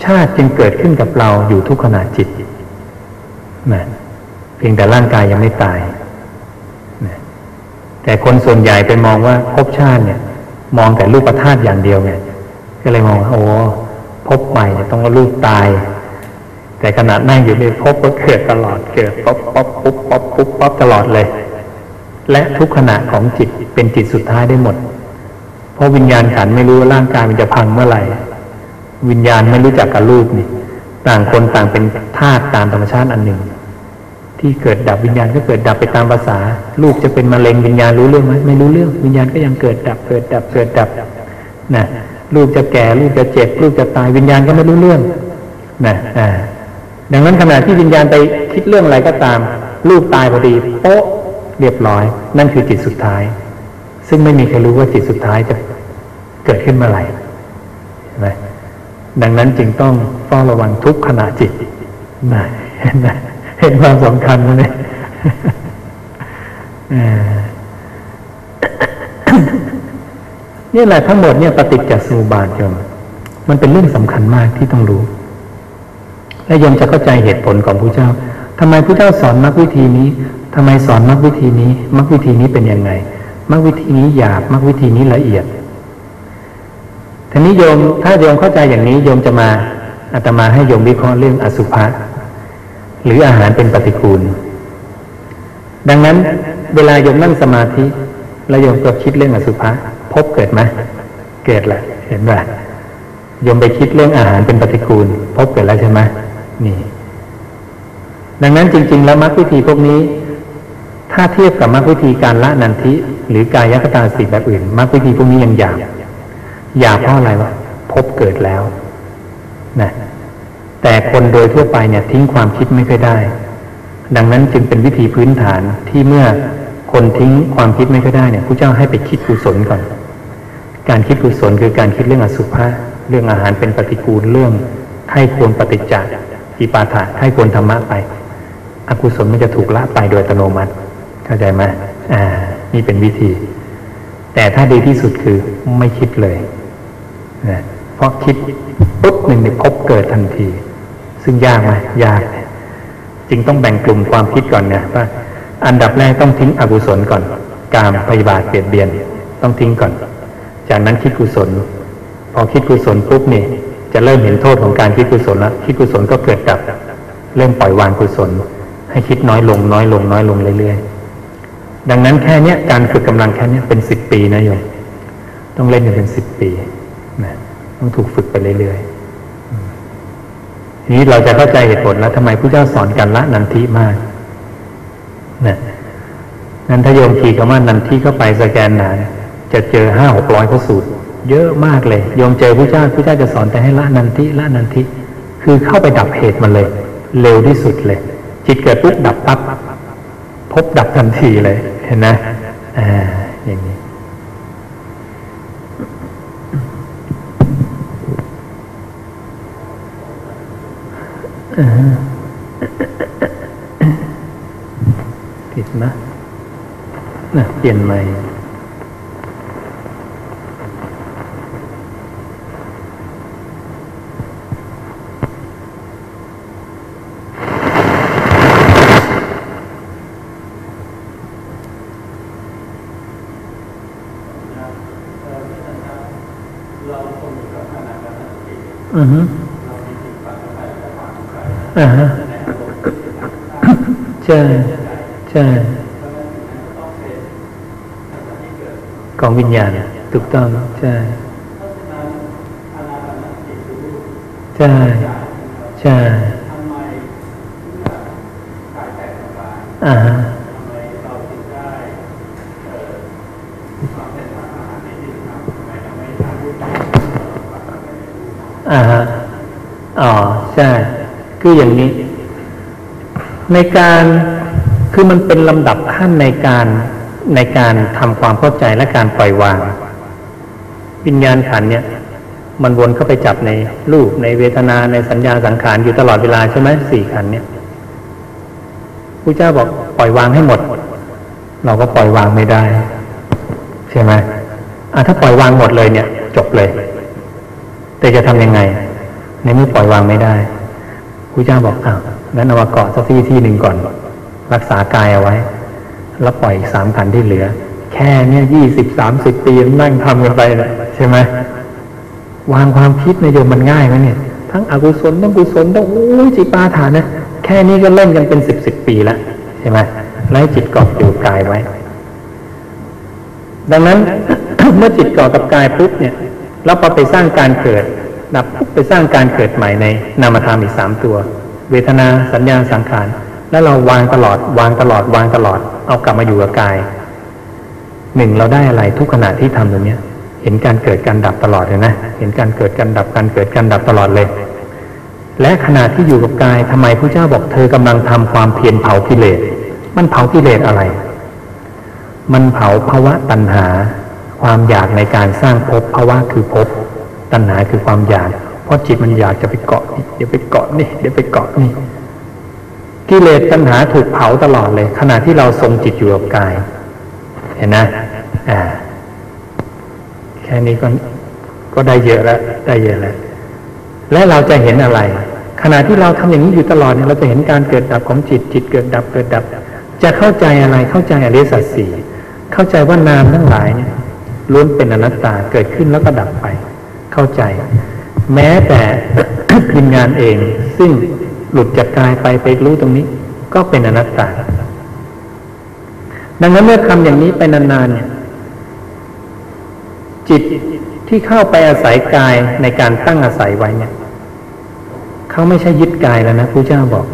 ชาติจึงเกิดขึ้นกับเราอยู่ทุกขณะจิตนะเพียงแต่ร่างกายยังไม่ตายนะแต่คนส่วนใหญ่ไปมองว่าพบชาติเนี่ย มองแต่รูปธาตุอย่างเดียวไงก็เลยมองว่าโอ้พบใหม่เนี่ยต้องรูปตาย แต่ขณะนั่งอยู่ในพบก็เกิดตลอดเกิดป๊อบป๊อบปุ๊บป๊อบปุ๊บป๊อบตลอดเลย และทุกขณะของจิตเป็นจิตสุดท้ายได้หมด เพราะวิญญาณขันไม่รู้ว่าร่างกายมันจะพังเมื่อไหร่ วิญญาณไม่รู้จักกับรูปนี่ต่างคนต่างเป็นธาตุตามธรรมชาติอันหนึ่ง ที่เกิดดับวิญญาณก็เกิดดับไปตามภาษา ลูกจะเป็นมะเร็งวิญญาณรู้เรื่องไหมไม่รู้เรื่อง วิญญาณก็ยังเกิดดับเกิดดับเกิดดับนะลูกจะแก่ลูกจะเจ็บ ลูกจะตายวิญญาณก็ไม่รู้เรื่องนะอ่าดังนั้นขณะที่วิญญาณไปคิดเรื่องอะไรก็ตาม ลูกตายพอดีโป๊ะเรียบร้อย นั่นคือจิตสุดท้าย ซึ่งไม่มีใครรู้ว่าจิตสุดท้ายจะ เกิดขึ้นเมื่อไหร่นไหมดังนั้นจึงต้องเฝ้าระวังทุกขณะจิตนะเห็นไหมเห็นความสำคัญไหมนี่ยเอ่อนี่แหละทั้งหมดเนี่ยปฏิจจสมุปบาทโยมมันเป็นเรื่องสำคัญมากที่ต้องรู้ และโยมจะเข้าใจเหตุผลของพระเจ้าทำไมพระเจ้าสอนมรรควิธีนี้ทำไมสอนมรรควิธีนี้มรรควิธีนี้เป็นยังไงมรรควิธีนี้หยาบมรรควิธีนี้ละเอียด ทีนี้โยมถ้าโยมเข้าใจอย่างนี้โยมจะมาอาตมาให้โยมวิเคราะห์เรื่องอสุภะหรืออาหารเป็นปฏิกูล ดังนั้น เวลาโยมนั่งสมาธิแล้วโยมก็คิดเรื่องอสุภะพบเกิดไหมเกิดแหละเห็นไหมโยมไปคิดเรื่องอาหารเป็นปฏิกูล พบเกิดแล้วใช่ไหมนี่ ดังนั้นจริง ๆ แล้วมรรควิธีพวกนี้ ถ้าเทียบกับมรรควิธีการละนันทิ หรือกายคตาสิแบบอื่นมรรควิธีพวกนี้ยังหยาบ หยาบเพราะอะไรวะพบเกิดแล้วนะแต่คนโดยทั่วไปเนี่ยทิ้งความคิดไม่ค่อยได้ ดังนั้นจึงเป็นวิธีพื้นฐานที่เมื่อคนทิ้งความคิดไม่ค่อยได้เนี่ยผู้เจ้าให้ไปคิดกุศลก่อน การคิดกุศลคือการคิดเรื่องอสุภะเรื่องอาหารเป็นปฏิกูลเรื่องไข้ควรปฏิจจ์อิปาถะไข้ควรธรรมะไป อกุศลมันจะถูกละไปโดยอัตโนมัติ เข้าใจไหมอ่า นี่เป็นวิธี แต่ถ้าดีที่สุดคือไม่คิดเลย นะเพราะคิดปุ๊บหนึ่งในพบเกิดทันที ซึ่งยากไหมยาก จึงต้องแบ่งกลุ่มความคิดก่อนนะว่าอันดับแรกต้องทิ้งอกุศลก่อน การพยาบาทเปียนเบียน ต้องทิ้งก่อน จากนั้นคิดกุศล พอคิดกุศลปุ๊บนี่จะเริ่มเห็นโทษของการคิดกุศลแล้วคิดกุศลก็เกิดดับ เริ่มปล่อยวางกุศล ให้คิดน้อยลง น้อยลง น้อยลงเรื่อยๆดังนั้นแค่เนี้ยการฝึกกำลังแค่เนี้ยเป็นสิบปีนะโยมต้องเล่นกันเป็นสิบปี ต้องถูกฝึกไปเรื่อยๆทีนี้เราจะเข้าใจเหตุผลแล้วทำไมผู้เจ้าสอนการละนันทิมากนะนั้นถ้าโยมขี่คำว่านันทิเข้าไปสแกนหนาจะเจอห้าหกร้อยพระสูตร เยอะมากเลยโยมเจอผู้เจ้าผู้เจ้าจะสอนแต่ให้ละนันทิละนันทิคือเข้าไปดับเหตุมันเลย เร็วที่สุดเลย จิตเกิดปุ๊บดับปั๊บพบดับทันทีเลย เห็นนะอ่าอย่างนี้ ผิดนะนะเปลี่ยนใหม่อือฮึ อ่าฮะใช่ใช่ของวิญญาณถูกต้องใช่ใช่ใช่อ่าฮะอ่าฮะอ๋อใช่ คื อย่างนี้ ในการคือมันเป็นลำดับขั้นในการในการทำความเข้าใจและการปล่อยวาง วิญญาณขันเนี่ย มันวนเข้าไปจับในรูปในเวทนาในสัญญาสังขารอยู่ตลอดเวลาใช่ไหมสี่ขันเนี่ยพระเจ้าบอกปล่อยวางให้หมด เราก็ปล่อยวางไม่ได้ ใช่ไหมอะถ้าปล่อยวางหมดเลยเนี่ย จบเลย แต่จะทำยังไงในเมื่อปล่อยวางไม่ได้ พระเจ้าบอกอ้าวงั้นเอามาเกาะสักที่ที่หนึ่งก่อน รักษากายเอาไว้ แล้วปล่อยอีกสามขันที่เหลือ แค่เนี้ยยี่สิบสามสิบปีนั่งทำกันไปเลยใช่ไหมวางความคิดในโยมมันง่ายไหมเนี่ย ทั้งอกุศลทั้งกุศลทั้งโอ้ยจิปาถานนะแค่นี้ก็เล่นกันเป็นสิบสิบปีแล้วใช่ไหมแล้วให้จิตเกาะอยู่กายไว้ ดังนั้นเมื่อจิตเกาะกับกายปุ๊บเนี่ยแล้วพอไปสร้างการเกิด ดับปุ๊บไปสร้างการเกิดใหม่ในนามธรรมอีกสามตัว เวทนาสัญญาสังขารแล้วเราวางตลอด วางตลอด วางตลอด เอากลับมาอยู่กับกายหนึ่งเราได้อะไรทุกขณะที่ทำตรงนี้ยเห็นการเกิดการดับตลอดเลยนะ เห็นการเกิดการดับการเกิดการดับตลอดเลย และขณะที่อยู่กับกายทำไมพระเจ้าบอกเธอกำลังทำความเพียรเผากิเลส มันเผากิเลสอะไร มันเผาภาวะตัณหา ความอยากในการสร้างภพภาวะคือภพ ตัณหาคือความอยาก เพราะจิตมันอยากจะไปเกาะนี่เดี๋ยวไปเกาะนี่เดี๋ยวไปเกาะนี่กิเลสตัณหาถูกเผาตลอดเลย ขณะที่เราทรงจิตอยู่กับกาย เห็นนะอ่า แค่นี้ก็ก็ได้เยอะแล้วได้เยอะแล้วและเราจะเห็นอะไร ขณะที่เราทำอย่างนี้อยู่ตลอดเนี่ยเราจะเห็นการเกิดดับของจิตจิตเกิดดับเกิดดับ จะเข้าใจอะไรเข้าใจอริสัจสี่เข้าใจว่านามทั้งหลายเนี่ยล้วนเป็นอนัตตาเกิดขึ้นแล้วก็ดับไป เข้าใจ แม้แต่วิญญาณเอง ซึ่งหลุดจากกายไปไปรู้ตรงนี้ ก็เป็นอนัตตา ดังนั้นเมื่อทำอย่างนี้ไปนานๆเนี่ยจิตที่เข้าไปอาศัยกายในการตั้งอาศัยไว้เนี่ยเขาไม่ใช่ยึดกายแล้วนะพระเจ้าบอก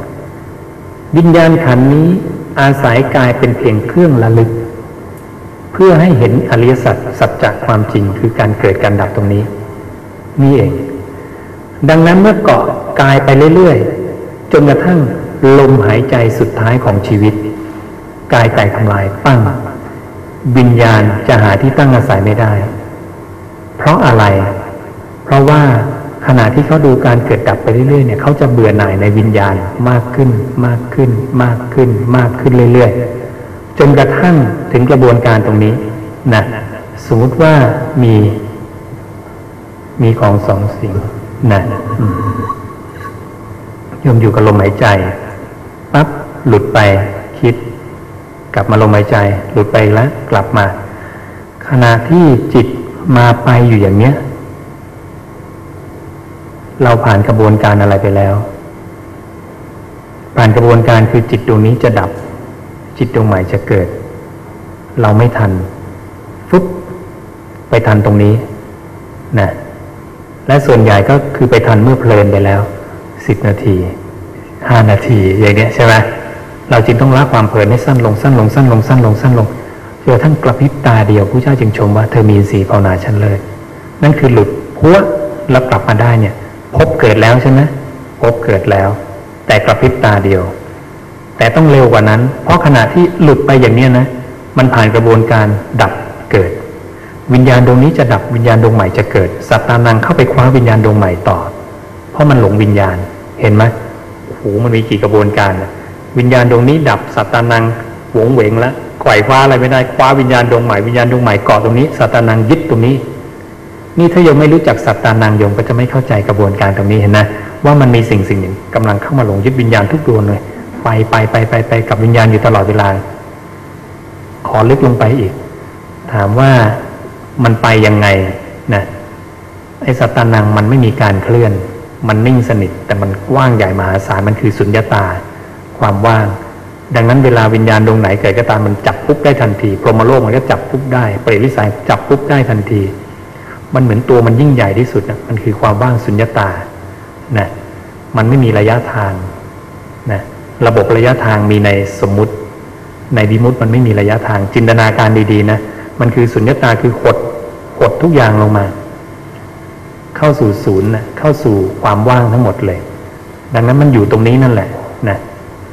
วิญญาณขันนี้อาศัยกายเป็นเพียงเครื่องระลึก เพื่อให้เห็นอริยสัจสัจจะความจริงคือการเกิดการดับตรงนี้ นี่เอง ดังนั้นเมื่อเกาะกายไปเรื่อยๆ จนกระทั่งลมหายใจสุดท้ายของชีวิต กายแตกทำลายปั้งวิญญาณจะหาที่ตั้งอาศัยไม่ได้ เพราะอะไร เพราะว่าขณะที่เขาดูการเกิดดับไปเรื่อยๆเนี่ยเขาจะเบื่อหน่ายในวิญญาณมากขึ้น มากขึ้น มากขึ้น มากขึ้นเรื่อยๆ จนกระทั่งถึงกระบวนการตรงนี้นะสมมติว่ามี มีของสองสิ่งนะโยมอยู่กับลมหายใจปั๊บหลุดไปคิด กลับมาลมหายใจ หลุดไปแล้วกลับมา ขณะที่จิตมาไปอยู่อย่างเนี้ย เราผ่านกระบวนการอะไรไปแล้ว ผ่านกระบวนการคือจิตดวงนี้จะดับ จิตดวงใหม่จะเกิด เราไม่ทันฟึบไปทันตรงนี้นะ และส่วนใหญ่ก็คือไปทันเมื่อเพลินไปแล้วสิบนาทีห้านาทีอย่างเนี้ยใช่ไหมเราจึงต้องละความเพลินให้สั้นลงสั้นลงสั้นลงสั้นลงสั้นลงจนกระทั่งกระพริบตาเดียวผู้เจ้าจึงชมว่าเธอมีสีภาวนาฉันเลย นั่นคือหลุดพัวแล้วกลับมาได้เนี่ย พบเกิดแล้วใช่ไหมพบเกิดแล้ว แต่กระพริบตาเดียว แต่ต้องเร็วกว่านั้น เพราะขณะที่หลุดไปอย่างเนี้ยนะ มันผ่านกระบวนการดับเกิด วิญญาณดวงนี้จะดับวิญญาณดวงใหม่จะเกิด สัตตานังเข้าไปคว้าวิญญาณดวงใหม่ต่อ เพราะมันหลงวิญญาณเห็นไหมโอ้โหมันมีกี่กระบวนการนะวิญญาณดวงนี้ดับสัตตานังหวงเหวงแล้วไขว่คว้าอะไรไม่ได้คว้าวิญญาณดวงใหม่วิญญาณดวงใหม่เกาะตรงนี้สัตตานังยึดตรงนี้ นี่ถ้าโยมไม่รู้จักสัตตานังโยมก็จะไม่เข้าใจกระบวนการตรงนี้เห็นนะว่ามันมีสิ่งสิ่งหนึ่งกำลังเข้ามาหลงยึดวิญญาณทุกดวงเลยไปไปไปไปไปกับวิญญาณอยู่ตลอดเวลา ขอลึกลงไปอีก ถามว่า มันไปยังไงนะไอสัตตานังมันไม่มีการเคลื่อน มันนิ่งสนิท แต่มันกว้างใหญ่มหาศาลมันคือสุญญตา ความว่าง ดังนั้นเวลาวิญญาณดวงไหนเกิดก็ตามมันจับปุ๊บได้ทันที พรหมโลกมันก็จับปุ๊บได้เปรตวิสัยจับปุ๊บได้ทันที มันเหมือนตัวมันยิ่งใหญ่ที่สุดนะมันคือความว่างสุญญตานะมันไม่มีระยะทางนะระบบระยะทางมีในสมมุติ ในวิมุติมันไม่มีระยะทางจินตนาการดีๆนะมันคือสุญญตาคือหด ดทุกอย่างลงมา เข้าสู่ศูนย์นะเข้าสู่ความว่างทั้งหมดเลย ดังนั้นมันอยู่ตรงนี้นั่นแหละนะ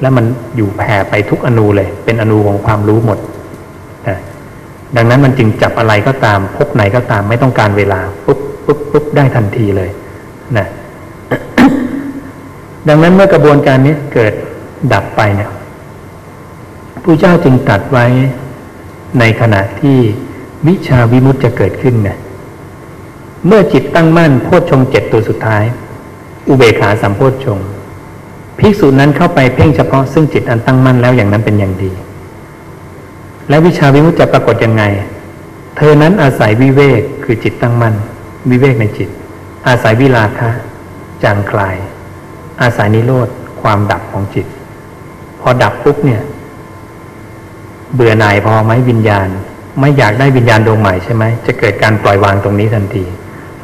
แล้วมันอยู่แผ่ไปทุกอนูเลย เป็นอนูของความรู้หมดนะดังนั้นมันจึงจับอะไรก็ตาม พบไหนก็ตามไม่ต้องการเวลาปุ๊บปุ๊บปุ๊บได้ทันทีเลยนะดังนั้นเมื่อกระบวนการนี้เกิดดับไปเนี่ยผู้เจ้าจึงตัดไว้ในขณะที่ วิชาวิมุตจะเกิดขึ้นเนี่ยเมื่อจิตตั้งมั่นโพชฌงเจ็ดตัวสุดท้าย อุเบกขาสัมโพชฌงภิกษุนั้นเข้าไปเพ่งเฉพาะซึ่งจิตอันตั้งมั่นแล้วอย่างนั้นเป็นอย่างดี และวิชาวิมุตจะปรากฏยังไง เธอนั้นอาศัยวิเวกคือจิตตั้งมั่น วิเวกในจิต อาศัยวิลาคะจางคลาย อาศัยนิโรธความดับของจิต พอดับปุ๊บเนี่ย เบื่อหน่ายพอไหมวิญญาณ ไม่อยากได้วิญญาณดวงใหม่ใช่ไหมจะเกิดการปล่อยวางตรงนี้ทันที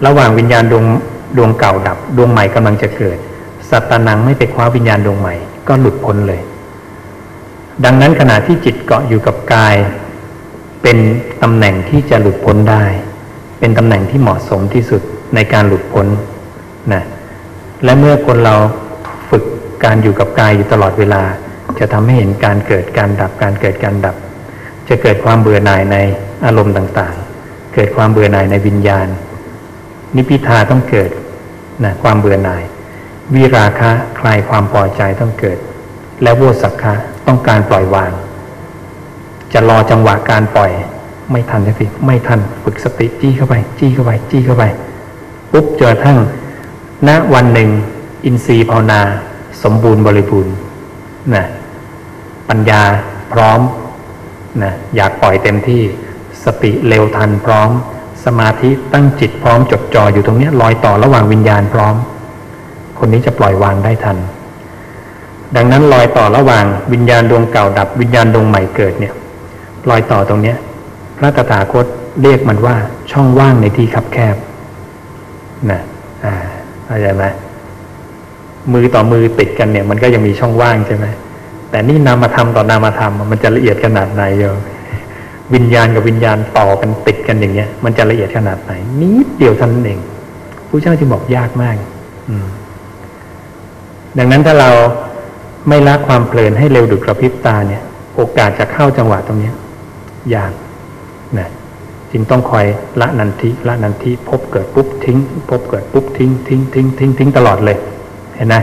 ระหว่างวิญญาณดวงดวงเก่าดับ ดวงใหม่กำลังจะเกิด สัตตานังไม่ไปคว้าวิญญาณดวงใหม่ก็หลุดพ้นเลย ดังนั้นขณะที่จิตเกาะอยู่กับกาย เป็นตำแหน่งที่จะหลุดพ้นได้ เป็นตำแหน่งที่เหมาะสมที่สุดในการหลุดพ้นนะและเมื่อคนเราฝึกการอยู่กับกายอยู่ตลอดเวลา จะทำให้เห็นการเกิดการดับการเกิดการดับ จะเกิดความเบื่อหน่ายในอารมณ์ต่างๆ เกิดความเบื่อหน่ายในวิญญาณ นิพิทาต้องเกิดนะความเบื่อหน่าย วิราคะคลายความพอใจต้องเกิด และโวสักคะต้องการปล่อยวาง จะรอจังหวะการปล่อย ไม่ทันสักทีไม่ทันฝึกสติจี้เข้าไป จี้เข้าไป จี้เข้าไปปุ๊บจอทั้งณวันหนึ่ง อินทรีย์ภาวนา สมบูรณ์บริบูรณ์นะปัญญาพร้อม นะอยากปล่อยเต็มที่สติเร็วทันพร้อม สมาธิตั้งจิตพร้อมจดจ่ออยู่ตรงนี้ลอยต่อระหว่างวิญญาณพร้อม คนนี้จะปล่อยวางได้ทัน ดังนั้นรอยต่อระหว่างวิญญาณดวงเก่าดับวิญญาณดวงใหม่เกิดเนี่ยรอยต่อตรงนี้พระตถาคตเรียกมันว่าช่องว่างในที่คับแคบนะอ่าเข้าใจไหมมือต่อมือติดกันเนี่ย มันก็ยังมีช่องว่างใช่ไหม แต่นี่นามธรรมต่อนามธรรมมันจะละเอียดขนาดไหนโยวิญญาณกับวิญญาณต่อกันติดกันอย่างเงี้ย มันจะละเอียดขนาดไหนนิดเดียวท่านเองผู้เจ้าจึงบอกยากมาก อืม ดังนั้นถ้าเราไม่ละความเพลินให้เร็วดุจกระพริบตาเนี่ย โอกาสจะเข้าจังหวะตรงเนี้ยยากนะจึงต้องคอยละนันทิละนันทิพบเกิดปุ๊บทิ้ง พบเกิดปุ๊บทิ้งทิ้งทิ้งทิ้งทิ้งตลอดเลย เห็นไหม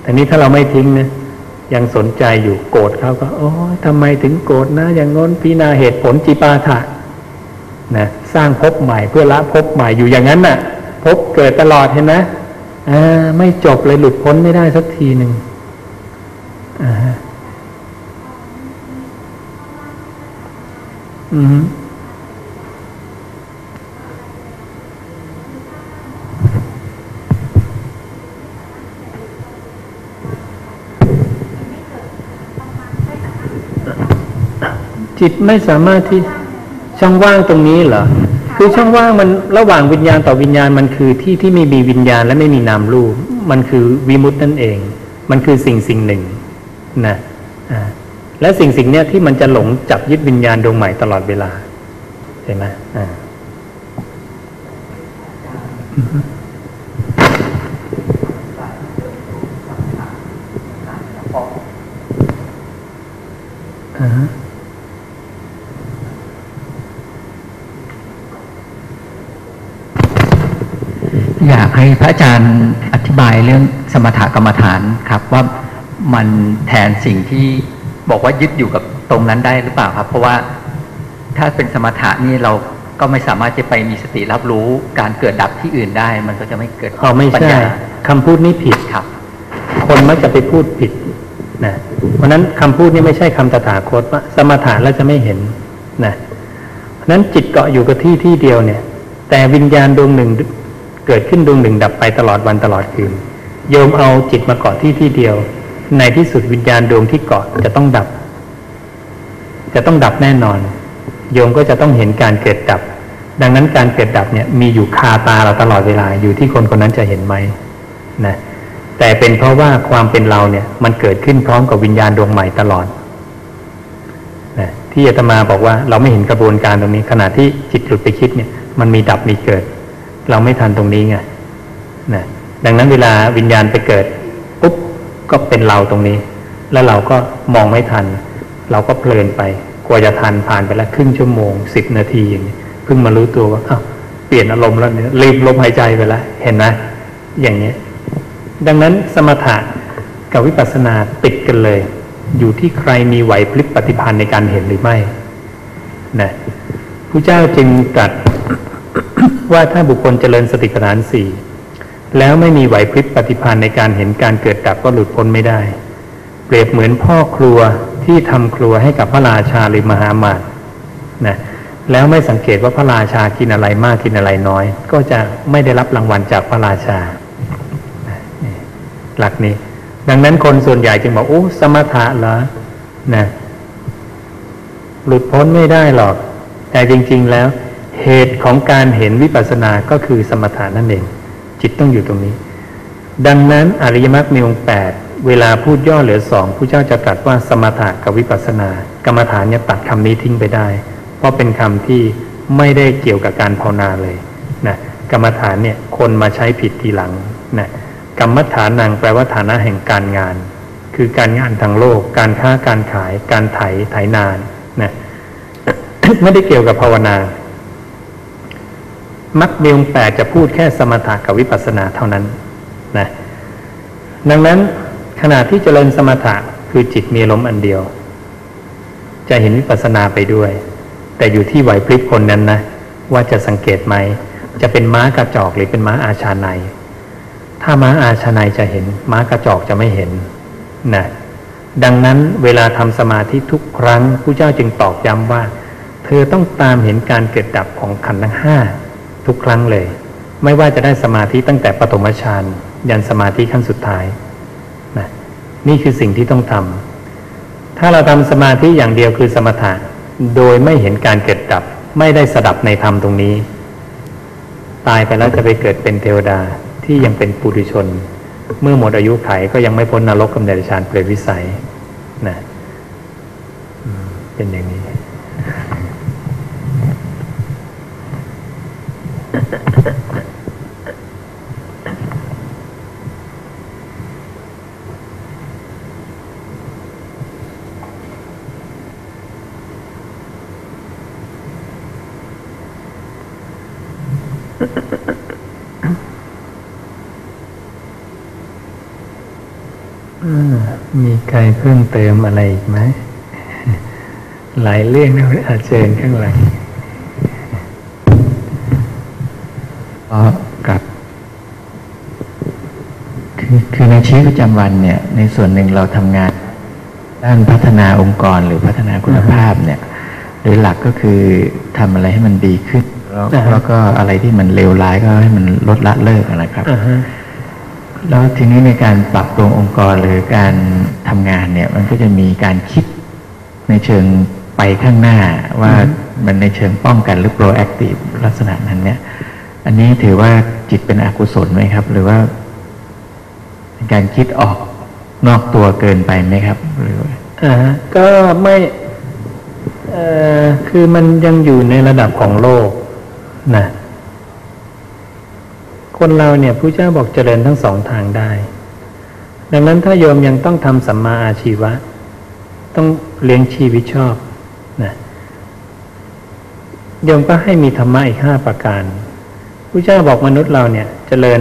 แต่นี้ถ้าเราไม่ทิ้งเนะ ยังสนใจอยู่โกรธเขาก็โอ้ยทำไมถึงโกรธนะ อย่างงน้นพินาเหตุผลจีปาถะนะสร้างภพใหม่เพื่อละภพใหม่อยู่อย่างนั้นน่ะภพเกิดตลอดเห็นไหมอ่าไม่จบเลยหลุดพ้นไม่ได้สักทีหนึ่งอ่าอืม จิตไม่สามารถที่ช่องว่างตรงนี้เหรอคือช่องว่างมันระหว่างวิญญาณต่อวิญญาณมันคือที่ที่ไม่มีวิญญาณและไม่มีนามรูป มันคือวิมุตตินั่นเอง มันคือสิ่งสิ่งหนึ่งนะและสิ่งสิ่งเนี้ยที่มันจะหลงจับยึดวิญญาณดวงใหม่ตลอดเวลาใช่ไหมอ่าอ่าฮะ อยาก ให้พระอาจารย์อธิบายเรื่องสมถกรรมฐานครับ ว่ามันแทนสิ่งที่บอกว่ายึดอยู่กับตรงนั้นได้หรือเปล่าครับ เพราะว่าถ้าเป็นสมถะนี่เราก็ไม่สามารถจะไปมีสติรับรู้การเกิดดับที่อื่นได้ มันก็จะไม่เกิดอ๋อไม่ปัญใช่ญาคำพูดนี้ผิดครับ คนมักจะไปพูดผิดนะเพราะฉะนั้นคำพูดนี้ไม่ใช่คำตถาคตว่าสมถะแล้วจะไม่เห็นนะเพราะฉะนั้นจิตเกาะอยู่กับที่ที่เดียวเนี่ย แต่วิญญาณดวงหนึ่ง เกิดขึ้นดวงหนึ่งดับไปตลอดวันตลอดคืน โยมเอาจิตมาเกาะที่ที่เดียว ในที่สุดวิญญาณดวงที่เกาะจะต้องดับ จะต้องดับแน่นอน โยมก็จะต้องเห็นการเกิดดับ ดังนั้นการเกิดดับเนี่ยมีอยู่คาตาเราตลอดเวลาอยู่ที่คนคนนั้นจะเห็นไหมนะแต่เป็นเพราะว่าความเป็นเราเนี่ยมันเกิดขึ้นพร้อมกับวิญญาณดวงใหม่ตลอดนะที่อาตมาบอกว่าเราไม่เห็นกระบวนการตรงนี้ขณะที่จิตหลุดไปคิดเนี่ย มันมีดับมีเกิด เราไม่ทันตรงนี้ไงนะดังนั้นเวลาวิญญาณไปเกิดปุ๊บก็เป็นเราตรงนี้ แล้วเราก็มองไม่ทัน เราก็เพลินไปกว่าจะทันผ่านไปแล้วครึ่งชั่วโมงสิบนาทีอย่างนี้เพิ่งมารู้ตัวว่าอ้าวเปลี่ยนอารมณ์แล้วเนี่ยลืมลมหายใจไปแล้วเห็นไหมอย่างนี้ดังนั้นสมถะกับวิปัสสนาติดกันเลย อยู่ที่ใครมีไหวพลิบปฏิพันธ์ในการเห็นหรือไม่นะพระเจ้าจึงตรัส ว่าถ้าบุคคลเจริญสติปัฏฐานสี่แล้วไม่มีไหวพริบปฏิพันธ์ในการเห็นการเกิดดับก็หลุดพ้นไม่ได้ เปรียบเหมือนพ่อครัวที่ทำครัวให้กับพระราชาหรือมหามาตนะแล้วไม่สังเกตว่าพระราชากินอะไรมากกินอะไรน้อย ก็จะไม่ได้รับรางวัลจากพระราชา หลักนี้ ดังนั้นคนส่วนใหญ่จึงบอกโอ้สมถะเหรอนะหลุดพ้นไม่ได้หรอก แต่จริง ๆ แล้ว เหตุของการเห็นวิปัสสนาก็คือสมถะนั่นเอง จิตต้องอยู่ตรงนี้ ดังนั้นอริยมรรคมีองค์แปดเวลาพูดย่อเหลือสองผู้เจ้าจะตรัสว่าสมถะกับวิปัสสนา กรรมฐานเนี่ยตัดคำนี้ทิ้งไปได้ เพราะเป็นคำที่ไม่ได้เกี่ยวกับการภาวนาเลยนะกรรมฐานเนี่ยคนมาใช้ผิดทีหลังนะกรรมฐานนางแปลว่าฐานะแห่งการงาน คือการงานทางโลก การค้าการขาย การไถไถนานนะไม่ได้เกี่ยวกับภาวนา มักมีองแปดจะพูดแค่สมถะกับวิปัสสนาเท่านั้นนะดังนั้นขณะที่เจริญสมถะคือจิตมีลมอันเดียว จะเห็นวิปัสสนาไปด้วย แต่อยู่ที่ไหวพริบคนนั้นนะว่าจะสังเกตไหม จะเป็นม้ากระจอกหรือเป็นม้าอาชาในถ้าม้าอาชาในจะเห็น ม้ากระจอกจะไม่เห็นนะดังนั้นเวลาทำสมาธิทุกครั้งผู้เจ้าจึงตอกย้ำว่า เธอต้องตามเห็นการเกิดดับของขันธ์ทั้งห้า ทุกครั้งเลย ไม่ว่าจะได้สมาธิตั้งแต่ปฐมฌานยันสมาธิขั้นสุดท้ายนะนี่คือสิ่งที่ต้องทำถ้าเราทำสมาธิอย่างเดียวคือสมถะโดยไม่เห็นการเกิดดับ ไม่ได้สดับในธรรมตรงนี้ ตายไปแล้วจะไปเกิดเป็นเทวดาที่ยังเป็นปุถุชน เมื่อหมดอายุไขก็ยังไม่พ้นนรกกำเนิดฌานเปรตวิสัยนะเป็นอย่างนี้ อ่า มีใครเพิ่มเติมอะไรอีกไหม หลายเรื่องนะอาเชิญข้างหลัง ก็กับคือคือในชีวิตประจำวันเนี่ย ในส่วนหนึ่งเราทำงาน ด้านพัฒนาองค์กรหรือพัฒนาคุณภาพเนี่ย โดยหลักก็คือทำอะไรให้มันดีขึ้น แล้วอ่าฮะแล้วก็อะไรที่มันเลวร้ายก็ให้มันลดละเลิกนะครับอ่าฮะแล้วทีนี้ในการปรับปรุงองค์กรหรือการทำงานเนี่ย มันก็จะมีการคิดในเชิงไปข้างหน้าว่ามันในเชิงป้องกันหรือ proactive ลักษณะนั้นเนี่ย อันนี้ถือว่าจิตเป็นอกุศลไหมครับ หรือว่าการคิดออกนอกตัวเกินไปไหมครับหรือว่าอ่าก็ไม่เอ่อคือมันยังอยู่ในระดับของโลกนะคนเราเนี่ยผู้เจ้าบอกเจริญทั้งสองทางได้ ดังนั้นถ้าโยมยังต้องทำสัมมาอาชีวะ ต้องเลี้ยงชีวิตชอบนะโยมก็ให้มีธรรมะอีกห้าประการ ผู้เจ้าบอกมนุษย์เราเนี่ยเจริญ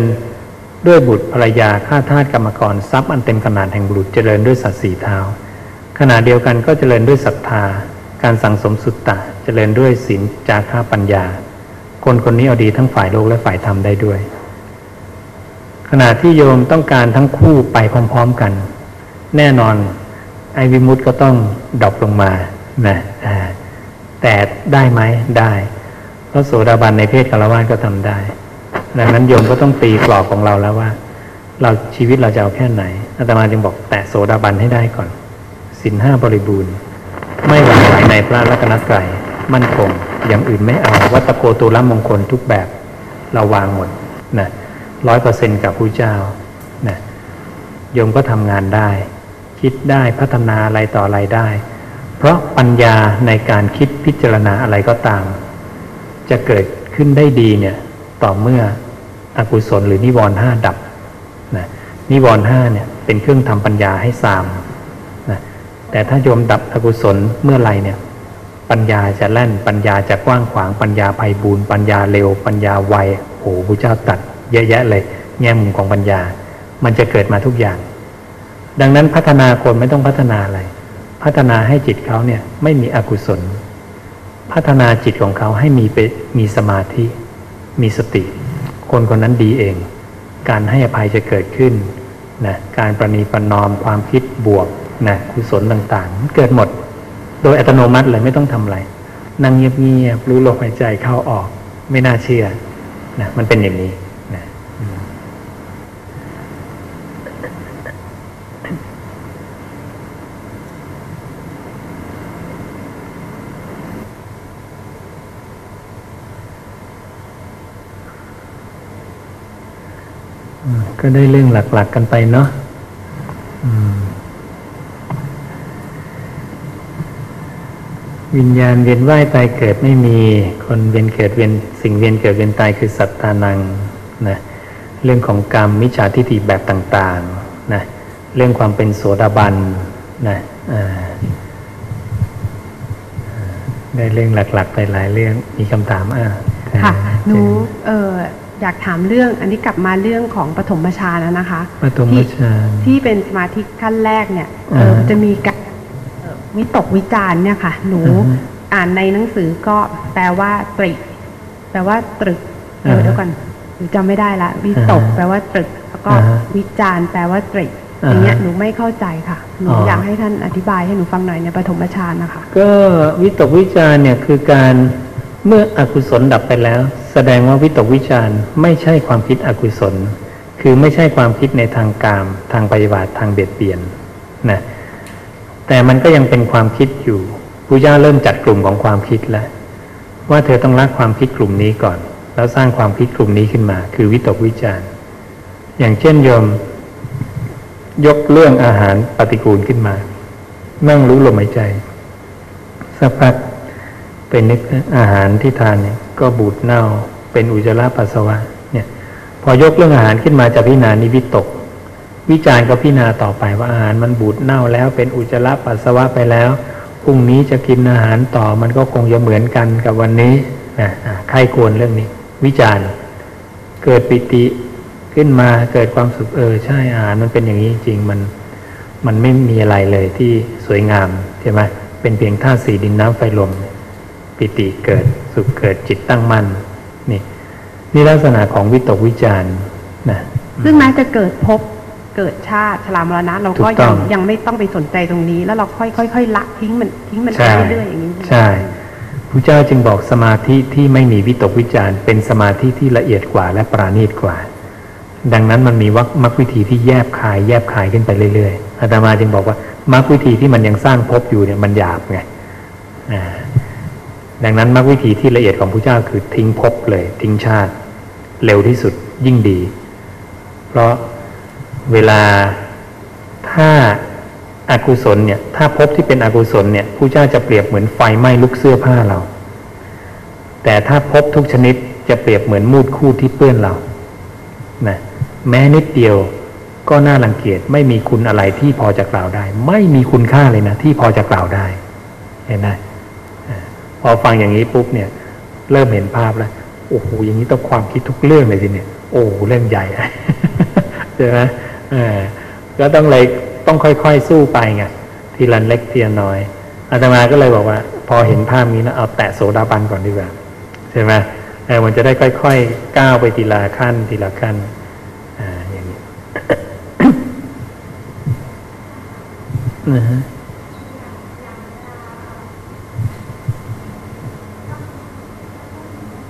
ด้วยบุตรภรรยาข้าทาสกรรมกรทรัพย์อันเต็มขนาดแห่งบุตรเจริญด้วยสัตว์สีเท้าขณะเดียวกันก็เจริญด้วยศรัทธา การสั่งสมสุตตะเจริญด้วยศีลจาค่าปัญญา คนคนนี้เอาดีทั้งฝ่ายโลกและฝ่ายธรรมได้ด้วย ขณะที่โยมต้องการทั้งคู่ไปพร้อมๆกัน แน่นอนไอวิมุตติก็ต้อง drop ลงมานะแต่ได้ไหมได้ พระโสดาบันในเพศฆราวาสก็ทำได้ดังนั้นโยมก็ต้องตีกรอบของเราแล้วว่า เราชีวิตเราจะเอาแค่ไหนอาตมาจึงบอกแตะโสดาบันให้ได้ก่อนสินห้าบริบูรณ์ ไม่หวั่นไหวในพระรัตนตรัยมั่นคงอย่างอื่นไม่เอาวัตตโกตูหลมงคลทุกแบบเราวางหมดนะร้อยเปอร์เซ็นกับผู้เจ้านะโยมก็ทำงานได้ คิดได้พัฒนาอะไรต่ออะไรได้ เพราะปัญญาในการคิดพิจารณาอะไรก็ตาม จะเกิดขึ้นได้ดีเนี่ยต่อเมื่ออกุศลหรือนิวรณ์ห้าดับนะนิวรณ์ห้าเนี่ยเป็นเครื่องทำปัญญาให้สามนะแต่ถ้าโยมดับอกุศลเมื่อไหรเนี่ยปัญญาจะแล่นปัญญาจะกว้างขวางปัญญาไพบูรณ์ปัญญาเร็ว ปัญญาไวโอ้โหพระเจ้าตัดเยอะแยะเลย แง่มุมของปัญญา มันจะเกิดมาทุกอย่าง ดังนั้นพัฒนาคนไม่ต้องพัฒนาอะไร พัฒนาให้จิตเขาเนี่ยไม่มีอกุศล พัฒนาจิตของเขาให้มีไปมีสมาธิ มีสติ คนคนนั้นดีเอง การให้อภัยจะเกิดขึ้นนะการประนีประนอมความคิดบวกนะกุศลต่างๆ เกิดหมด โดยอัตโนมัติเลยไม่ต้องทำอะไร นั่งเงียบๆรู้ลมหายใจเข้าออก ไม่น่าเชื่อนะมันเป็นอย่างนี้นะอืมอืม ก็ได้เรื่องหลักๆกันไปเนาะอืมวิญญาณเวียนว่ายตายเกิดไม่มี คนเวียนเกิดเวียนสิ่งเวียนเกิดเวียนตายคือสัตตานังนะเรื่องของกรรมมิจฉาทิฏฐิแบบต่างๆนะเรื่องความเป็นโสดาบันนะอ่าได้เรื่องหลักๆ ไปหลายเรื่องมีคำถามอ่าค่ะหนูเชิญเออ อยากถามเรื่องอันนี้กลับมาเรื่องของปฐมฌานแล้วนะคะปฐมที่ฌานที่เป็นสมาธิขั้นแรกเนี่ยเอออ่าจะมีการเอ่อวิตกวิจารณ์เนี่ยค่ะ หนูอ่าฮะอ่านในหนังสือก็แปลว่าตริแปลว่าตรึกเดี๋ยวอ่าฮะเดี๋ยวก่อนหนูจำไม่ได้ละวิตกอ่าฮะแปลว่าตรึก แล้วก็อ่าฮะวิจารณ์แปลว่าตริออ่าฮะย่างเงี้ยหนูไม่เข้าใจค่ะหนูอ๋อออยากให้ท่านอธิบายให้หนูฟังหน่อยในปฐมฌานนะคะ ก็วิตกวิจารณ์เนี่ยคือการ เมื่ออกุศลดับไปแล้ว แสดงว่าวิตกวิจารณ์ไม่ใช่ความคิดอกุศล คือไม่ใช่ความคิดในทางกาม ทางปฏิบัติทางเบียดเบียนนะแต่มันก็ยังเป็นความคิดอยู่พุทธเจ้าเริ่มจัดกลุ่มของความคิดแล้วว่าเธอต้องละความคิดกลุ่มนี้ก่อน แล้วสร้างความคิดกลุ่มนี้ขึ้นมา คือวิตกวิจารณ์อย่างเช่นโยม ยกเรื่องอาหารปฏิกูลขึ้นมา นั่งรู้ลมหายใจสักพัก เป็นนึกอาหารที่ทานเนี่ยก็บูดเน่า เป็นอุจจาระปัสสาวะเนี่ยพอยกเรื่องอาหารขึ้นมาจะพิจารณานิวิตก วิจารณ์ก็พิจารณาต่อไปว่าอาหารมันบูดเน่าแล้วเป็นอุจจาระปัสสาวะไปแล้วพรุ่งนี้จะกินอาหารต่อมันก็คงจะเหมือนกันกับวันนี้นะใครควรเรื่องนี้ วิจารณ์เกิดปิติขึ้นมาเกิดความสุขเออใช่อาหารมันเป็นอย่างนี้จริงมันมันไม่มีอะไรเลยที่สวยงามใช่ไหมเป็นเพียงธาตุสีดินน้ำไฟลม ปิติเกิดสุขเกิดจิตตั้งมั่นนี่นี่ลักษณะของวิตกวิจารณ์นะซึ่งแม้จะเกิดภพเกิดชาติชรามรณะเราก็ถูกต้ยัองงยังไม่ต้องไปสนใจตรงนี้ แล้วเราค่อยๆค่อยๆละทิ้งมันทิ้งมันไปใช่เรื่อยๆอย่างนี้ใช่พระเจ้าจึงบอกสมาธิที่ไม่มีวิตกวิจารณ์เป็นสมาธิที่ละเอียดกว่าและปราณีตกว่า ดังนั้นมันมีวักมรรควิธีที่แยบคายแยบคายขึ้นไปเรื่อยๆอาตมาจึงบอกว่ามรรควิธีที่มันยังสร้างภพอยู่เนี่ยมันหยาบไงอ่า ดังนั้นมรรควิธีที่ละเอียดของพระเจ้าคือทิ้งภพเลย ทิ้งชาติ เร็วที่สุดยิ่งดี เพราะเวลาถ้าอากุศลเนี่ย ถ้าภพที่เป็นอกุศลเนี่ยผู้เจ้าจะเปรียบเหมือนไฟไหม้ลุกเสื้อผ้าเรา แต่ถ้าภพทุกชนิดจะเปรียบเหมือนมูดคูดที่เปื้อนเรานะแม้นิดเดียวก็น่ารังเกียจไม่มีคุณอะไรที่พอจะกล่าวได้ ไม่มีคุณค่าเลยนะ ที่พอจะกล่าวได้ เห็นไหม อ่าพอฟังอย่างนี้ปุ๊บเนี่ย เริ่มเห็นภาพแล้วโอ้โหอย่างนี้ต้องความคิดทุกเรื่องเลยทีเนี่ยโอ้โหเรื่องใหญ่ใช่ไหมก็ต้องเลยต้องค่อยๆสู้ไปไงทีละเล็กทีละน้อยอาตมาก็เลยบอกว่า พอเห็นภาพนี้แล้วเอาแตะโสดาบันก่อนดีกว่าใช่ไหมเออมันจะได้ค่อยๆก้าวไปทีละขั้นทีละขั้นอ่าอย่างนี้นะฮะ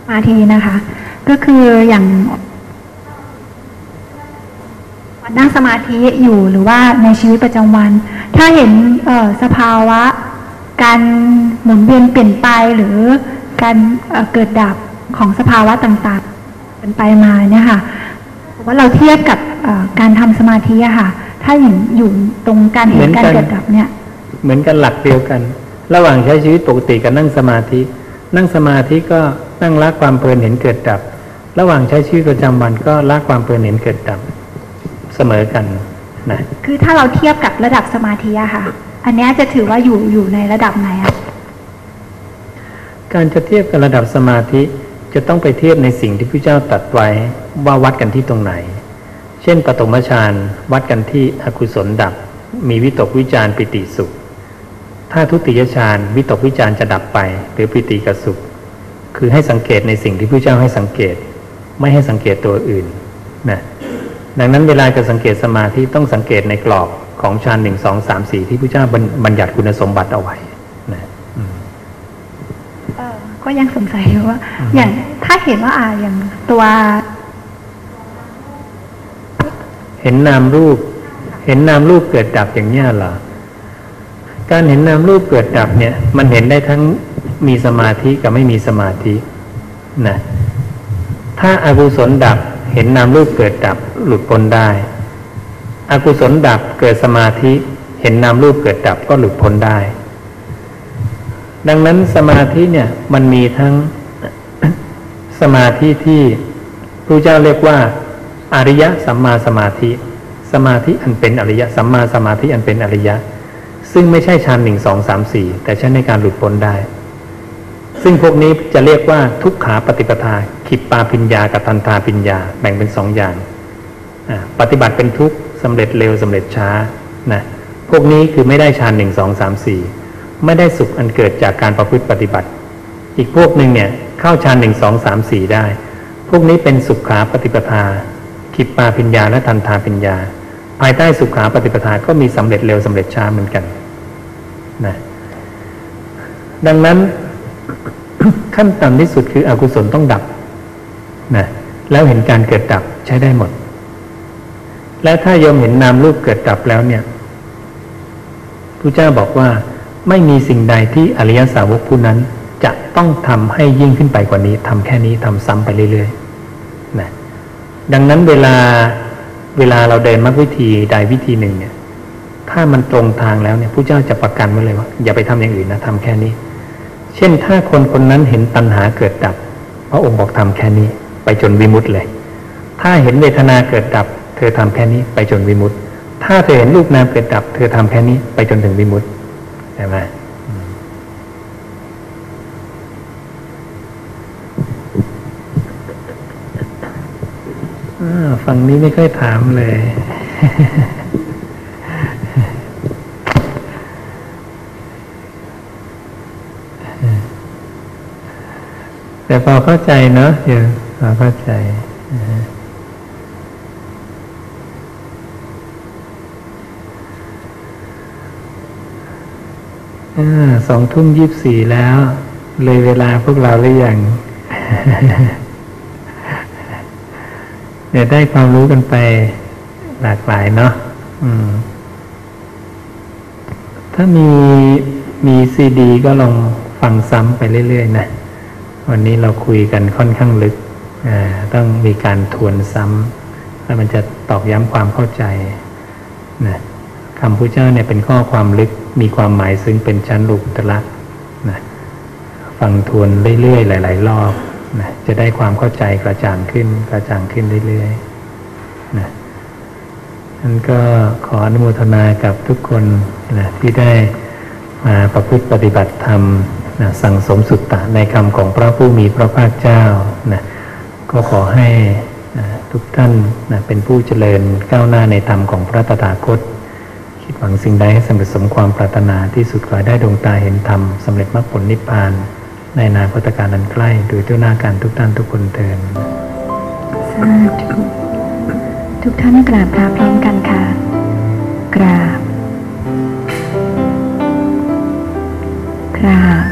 มาธินะคะ ก็คืออย่างนั่งสมาธิอยู่หรือว่าในชีวิตประจำวัน ถ้าเห็นสภาวะ การหมุนเวียนเปลี่ยนไปหรือการเเกิดดับของสภาวะต่างๆเป็นไปมาเนี่ยค่ะว่าเราเทียบกับการทำสมาธิอะค่ะ ถ้าอย่างอยู่ตรงการเห็นการเกิดดับเนี่ย เหมือนกันหลักเดียวกัน ระหว่างใช้ชีวิตปกติกับนั่งสมาธิ นั่งสมาธิก็นั่งละความเพลินเห็นเกิดดับ ระหว่างใช้ชีวิตประจำวันก็ละความเพลินเห็นเกิดดับเสมอกันนะคือถ้าเราเทียบกับระดับสมาธิอะค่ะ อันเนี้ยจะถือว่าอยู่อยู่ในระดับไหนอะการจะเทียบกับระดับสมาธิจะต้องไปเทียบในสิ่งที่พระเจ้าตรัสไว้ว่าวัดกันที่ตรงไหน เช่นปฐมฌานวัดกันที่อกุศลดับ มีวิตกวิจารปิติสุข ถ้าทุติยฌานวิตกวิจารจะดับไป หรือปิติกับสุข คือให้สังเกตในสิ่งที่พระเจ้าให้สังเกต ไม่ให้สังเกตตัวอื่นนะดังนั้นเวลาจะสังเกตสมาธิต้องสังเกตในกรอบของฌานหนึ่งสองสามสี่ที่พระเจ้าบัญบัญญัติคุณสมบัติเอาไว้นะอืมเอ่อก็ยังสงสัยอยู่ว่า อย่างถ้าเห็นว่าอ่าอย่างตัว เห็นนามรูป เห็นนามรูปเกิดดับอย่างเนี้ยเหรอ การเห็นนามรูปเกิดดับเนี่ย มันเห็นได้ทั้งมีสมาธิกับไม่มีสมาธินะถ้าอากุศลดับเห็นนามรูปเกิดดับหลุดพ้นได้ อกุศลดับเกิดสมาธิเห็นนามรูปเกิดดับก็หลุดพ้นได้ ดังนั้นสมาธิเนี่ยมันมีทั้งสมาธิที่พระเจ้าเรียกว่าอริยสัมมาสมาธิ สมาธิอันเป็นอริยสัมมาสมาธิอันเป็นอริยะ ซึ่งไม่ใช่ฌานหนึ่งสองสามสี่แต่ใช้ในการหลุดพ้นได้ ซึ่งพวกนี้จะเรียกว่าทุกขาปฏิปทาขิปปาปิญญากับทันทาปิญญาแบ่งเป็นสองอย่าง ปฏิบัติเป็นทุกสำเร็จเร็วสำเร็จช้านะพวกนี้คือไม่ได้ฌานหนึ่งสองสามสี่ไม่ได้สุขอันเกิดจากการประพฤติปฏิบัติ อีกพวกหนึ่งเนี่ยเข้าฌานหนึ่งสองสามสี่ได้ พวกนี้เป็นสุขขาปฏิปทาขิปปาปิญญาและทันทาปิญญา ภายใต้สุขาปฏิปทาก็มีสำเร็จเร็วสำเร็จช้าเหมือนกัน นะดังนั้นขั้นต่ำที่สุดคืออกุศลต้องดับนะแล้วเห็นการเกิดดับใช้ได้หมด แล้วถ้าโยมเห็นนามรูปเกิดดับแล้วเนี่ยพระเจ้าบอกว่าไม่มีสิ่งใดที่อริยสาวกผู้นั้น จะต้องทำให้ยิ่งขึ้นไปกว่านี้ทำแค่นี้ทำซ้ำไปเรื่อยๆนะดังนั้นเวลาเวลาเราเดินมรรควิธีใดวิธีหนึ่งเนี่ย ถ้ามันตรงทางแล้วเนี่ยพระเจ้าจะประกันไว้เลยว่าอย่าไปทำอย่างอื่นนะทำแค่นี้ เช่นถ้าคนคนนั้นเห็นตัณหาเกิดดับ พระองค์บอกทำแค่นี้ ไปจนวิมุตต์เลย ถ้าเห็นเวทนาเกิดดับ เธอทำแค่นี้ไปจนวิมุตต์ถ้าเธอเห็นรูปนามเกิดดับ เธอทำแค่นี้ไปจนถึงวิมุตต์ใช่ไหมฝั่งนี้ไม่ค่อยถามเลย แต่พอเข้าใจเนาะเดี๋ยวพอเข้าใจอ่าสองทุ่มยี่บสี่แล้ว เลยเวลาพวกเราหรือยังเดี๋ยวได้ความรู้กันไปหลากหลายเนาะถ้ามีมีซีดีก็ลองฟังซ้ำไปเรื่อย ๆ นะ วันนี้เราคุยกันค่อนข้างลึก ต้องมีการทวนซ้ำแล้วมันจะตอกย้ำความเข้าใจนะคำพุทธเจ้าเนี่ยเป็นข้อความลึกมีความหมายซึ่งเป็นชั้นลูกตระนะฟังทวนเรื่อยๆหลาย ๆ รอบนะจะได้ความเข้าใจกระจ่างขึ้นกระจ่างขึ้นเรื่อยๆนะนั่นก็ขออนุโมทนากับทุกคนนะที่ได้มาประพฤติปฏิบัติธรรม นะสั่งสมสุตตะในคำของพระผู้มีพระภาคเจ้านะก็ขอให้นะทุกท่านนะเป็นผู้เจริญก้าวหน้าในธรรมของพระตถาคต คิดหวังสิ่งใดให้สำเร็จสมความปรารถนาที่สุดขอได้ดวงตาเห็นธรรมสำเร็จมรรคผลนิพพาน ในนาคตการนันใกล้โดยด้วยหน้าการทุกท่านทุกคนเทินสาธุทุกท่านกราบพระพร้อมกันค่ะ กราบกราบ